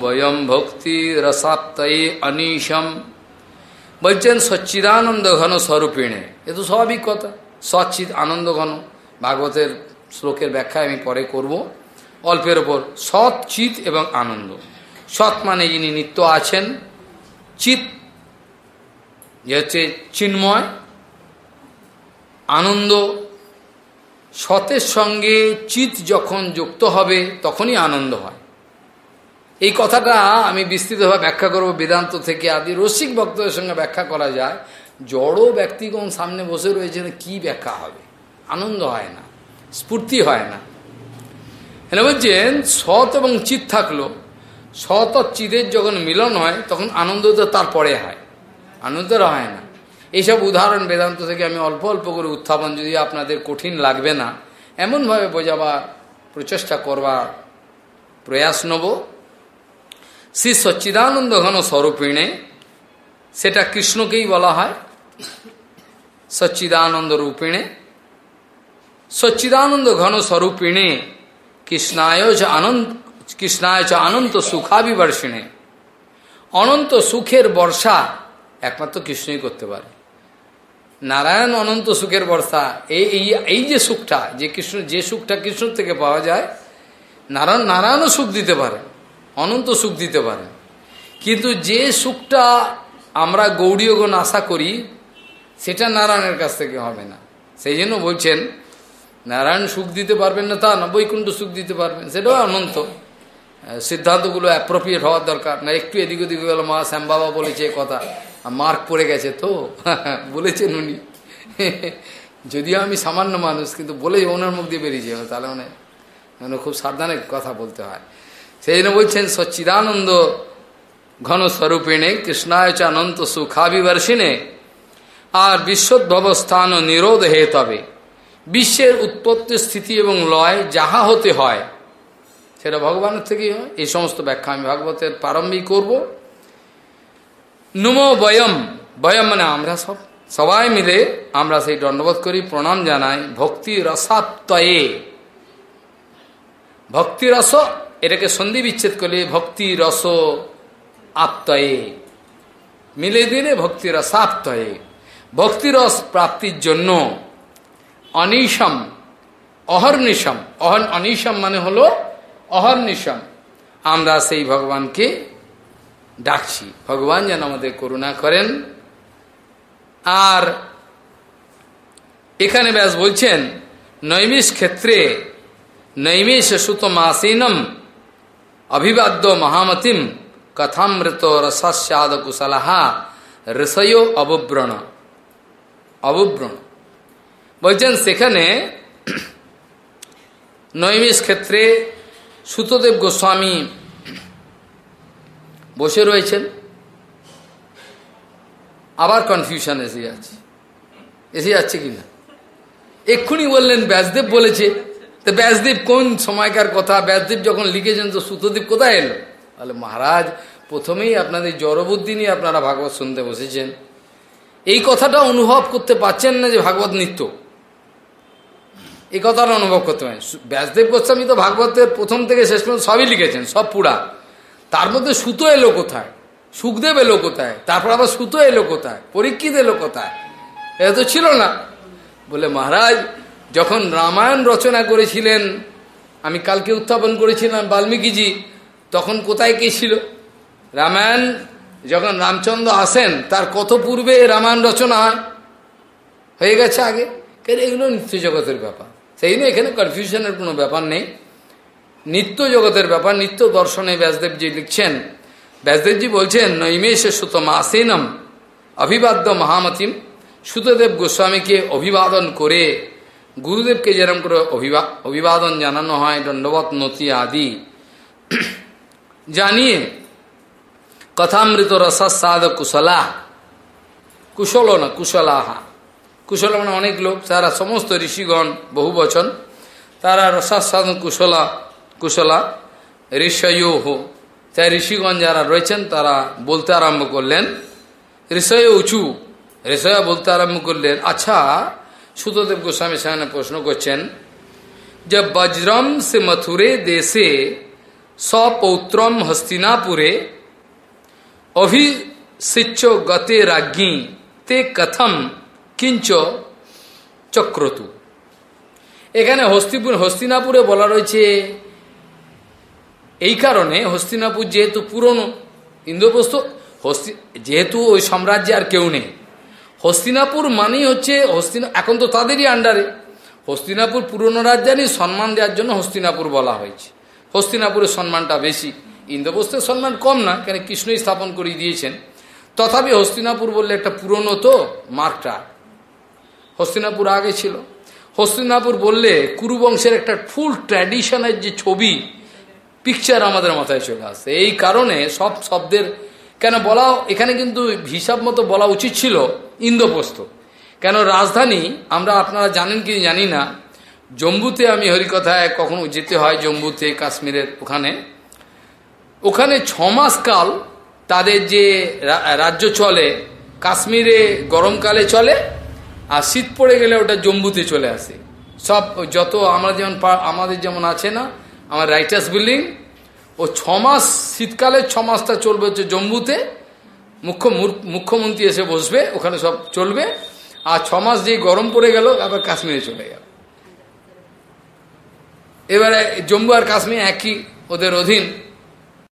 বয়ম ভক্তি রসাপ্তয়ে অনিশম বলছেন সচ্চিদানন্দ ঘন স্বরূপিণে এ তো স্বাভাবিক কথা সচ্চিদ আনন্দ ঘন ভাগবতের শ্লোকের ব্যাখ্যা আমি পরে করব অল্পের ওপর সৎ চিত এবং আনন্দ সৎ মানে যিনি নিত্য আছেন চিত যে হচ্ছে চিন্ময় আনন্দ সতের সঙ্গে চিত যখন যুক্ত হবে তখনই আনন্দ হয় এই কথাটা আমি বিস্তৃতভাবে ব্যাখ্যা করব, বেদান্ত থেকে আদি রসিক ভক্তদের সঙ্গে ব্যাখ্যা করা যায়। জড়ো ব্যক্তিগণ সামনে বসে রয়েছেন কি ব্যাখ্যা হবে? আনন্দ হয় না, স্ফূর্তি হয় না। এনে বলছেন, সৎ এবং চিত থাকল। সৎ আর চিদের যখন মিলন হয়, তখন আনন্দ তো তারপরে হয়, আনন্দ হয় না। এইসব উদাহরণ বেদান্ত থেকে আমি অল্প অল্প করে উত্থাপন, যদি আপনাদের কঠিন লাগবে না, এমনভাবে বোঝাবার প্রচেষ্টা করবার প্রয়াস নেব। শ্রী সচ্চিদানন্দ ঘন স্বরূপিণে, সেটা কৃষ্ণকেই বলা হয়, সচ্চিদানন্দ রূপিণে। সচ্চিদানন্দ ঘন স্বরূপিণে কৃষ্ণায় আনন্দ, কৃষ্ণায় অনন্ত সুখাবিবর্ষিণে অনন্ত সুখের বর্ষা একমাত্র কৃষ্ণই করতে পারে। নারায়ণ অনন্ত সুখের বর্ষা এই এই যে সুখটা, যে কৃষ্ণ, যে সুখটা কৃষ্ণ থেকে পাওয়া যায়, নারায়ণ, নারায়ণও সুখ দিতে পারে। অনন্ত সুখ দিতে পারে। কিন্তু যে সুখটা আমরা গৌরীয়গণ আশা করি, সেটা নারায়ণের কাছ থেকে হবে না। সেই জন্য বলছেন, নারায়ণ সুখ দিতে পারবেন না তা না বৈকুণ্ঠ সুখ দিতে পারবেন। সেটাও অনন্ত। সিদ্ধান্তগুলো অ্যাপ্রোপ্রিয়েট হওয়ার দরকার না। একটু এদিক ওদিক গেল, মা শ্যাম বাবা বলেছে কথা। মার্ক পড়ে গেছে তো। বলেছেন উনি। যদিও আমি সামান্য মানুষ, কিন্তু বলেই ওনার মুখ দিয়ে বেরিয়েছে তাহলে মানে মানে খুব সাবধানে কথা বলতে হয়। সেই জন্য বলছেন সচ্চিদানন্দ ঘন স্বরূপিণে কৃষ্ণায় অনন্ত সুখাবিবর্ষিণে আর বিশ্বদ্ভবস্থান ও নিরোধ হে তবে বিশ্বের উৎপত্তি স্থিতি এবং লয় যাহা হতে হয় সেটা ভগবানের থেকেই হয় এই সমস্ত ব্যাখ্যা আমি ভাগবতের প্রারম্ভিক করব নুমো বয়ম বয়ম মানে আমরা সব সবাই মিলে আমরা সেই দণ্ডবোধ করি প্রণাম জানাই ভক্তি রসাত্ময়ে ভক্তি রস এটাকে সন্ধি বিচ্ছেদ করলে ভক্তি রস আত্ময়ে মিলে দিলে ভক্তি রসাত্ময়ে ভক্তিরস প্রাপ্তির জন্য অনিশম, অহর্নিশম। অহন অনিশম মানে হলো অহর্নিশম। আমরা সেই ভগবানকে ডাকছি। ভগবান যেন আমাদের করুণা করেন। আর এখানে ব্যাস বলছেন, নৈমিষ ক্ষেত্রে নৈমিষ সুতমাসীনম অভিবাদ্য মহামতিম কথামৃত রসাদ কুশলাহা ঋষয় অবব্রণ অবব্রণ বলছেন সেখানে নৈমিষ ক্ষেত্রে সুতদেব গোস্বামী বসে রয়েছেন আবার কনফিউশন এসে যাচ্ছে এসে যাচ্ছে কি না এক্ষুনি বললেন ব্যাসদেব বলেছে তো ব্যাসদেব কোন সময়কার কথা? ব্যাসদেব যখন লিখেছেন তো সুতদেব কোথায় এলো? তাহলে মহারাজ, প্রথমেই আপনাদের জড়বুদ্ধি নিয়ে আপনারা ভাগবত শুনতে বসেছেন। এই কথাটা অনুভব করতে পারছেন না যে ভাগবত নিত্য। এই কথাটা অনুভব করতে পারেন। ব্যাসদেব গোস্বামী তো ভাগবতের প্রথম থেকে শেষ পর্যন্ত সবই লিখেছেন, সব পুরা। তার মধ্যে সুতো এলো কোথায়? সুখদেব এলো কোথায়? তারপর আবার সুতো এলো কোথায়? পরীক্ষিত এলো কোথায়? এটা তো ছিল না। বলে, মহারাজ যখন রামায়ণ রচনা করেছিলেন, আমি কালকে উত্থাপন করেছিলাম বাল্মীকিজি, তখন কোথায় কে ছিল? রামায়ণ, যখন রামচন্দ্র আসেন, তার কত পূর্বে রামায়ণ রচনা হয়? গেছে আগে? কেন এগুলো নিত্য জগতের ব্যাপার? সেই জন্য এখানে কনফিউশনের কোনো ব্যাপার নেই। নিত্য জগতের ব্যাপার, নিত্য দর্শনে ব্যাসদেবজি লিখছেন, ব্যাসদেবজি বলছেন নৈমেষ সুতম আসেনম, অভিবাদ্য মহামতিম, সুতদেব গোস্বামীকে অভিবাদন করে। গুরুদেবকে যেরকম করে অভিবাদন জানানো হয়, দণ্ডবত নতি আদি, জানিয়ে কথামৃত রসাদ কুশলা, কুশল না কুশলাহা। কুশল মানে অনেক লোক, তারা সমস্ত ঋষিগণ, বহু বচন, তারা রসাস্বাদ কুশলা কুশলা ঋষয়ো তাই ঋষিগণ যারা রয়েছেন, তারা বলতে আরম্ভ করলেন ঋষয় উঁচু ঋষয় বলতে আরম্ভ করলেন আচ্ছা সুতদেব গোস্বামী সেখানে প্রশ্ন করছেন যে বজ্রম সে মথুরে দেশে সপৌত্রম হস্তিনাপুরে অভিষিচ্ছ গতে রাজ্ঞী তে কথম কিঞ্চ চক্রতু। এখানে হস্তিপুর হস্তিনাপুরে বলা রয়েছে এই কারণে হস্তিনাপুর যেহেতু পুরনো, ইন্দ্রপ্রস্থ, হস্তি, যেহেতু ওই সাম্রাজ্যে আর কেউ নেই। হস্তিনাপুর মানেই হচ্ছে হস্তিনা এখন তো তাদেরই আন্ডারে হস্তিনাপুর পুরনো রাজধানী সম্মান দেওয়ার জন্য হস্তিনাপুর বলা হয়েছে। হস্তিনাপুরের সম্মানটা বেশি। ইন্দ্রপ্রস্থের সম্মান কম না, কেন কৃষ্ণই স্থাপন করে দিয়েছেন। তথাপি হস্তিনাপুর বললে একটা পুরনো তো মার্কটা হস্তিনাপুর আগে ছিল। হস্তিনাপুর বললে কুরুবংশের একটা ফুল ট্র্যাডিশনের যে ছবি পিকচার আমাদের মাথায় চলে আসে। এই কারণে সব শব্দের কেন বলা এখানে কিন্তু হিসাব মতো বলা উচিত ছিল ইন্দ্রপ্রস্থ। কেন রাজধানী, আমরা আপনারা জানেন কি জানি না, জম্বুতে আমি হরিকথায় কখনো যেতে হয়, জম্বুতে, কাশ্মীরের ওখানে। ওখানে ছমাস কাল তাদের যে রাজ্য চলে, কাশ্মীরে গরমকালে চলে, আর শীত পড়ে গেলে ওটা জম্বুতে চলে আসে। সব, যত আমরা যেমন আমাদের যেমন আছে না, আমার রাইটার্স বিল্ডিং ও ছমাস শীতকালে ছমাসটা চলবে হচ্ছে জম্মুতে মুখ্য মুখ্যমন্ত্রী এসে বসবে, ওখানে সব চলবে। আর ছমাস যে গরম পড়ে গেল, আবার কাশ্মীরে চলে গেল। এবারে জম্মু আর কাশ্মীর একই ওদের অধীন।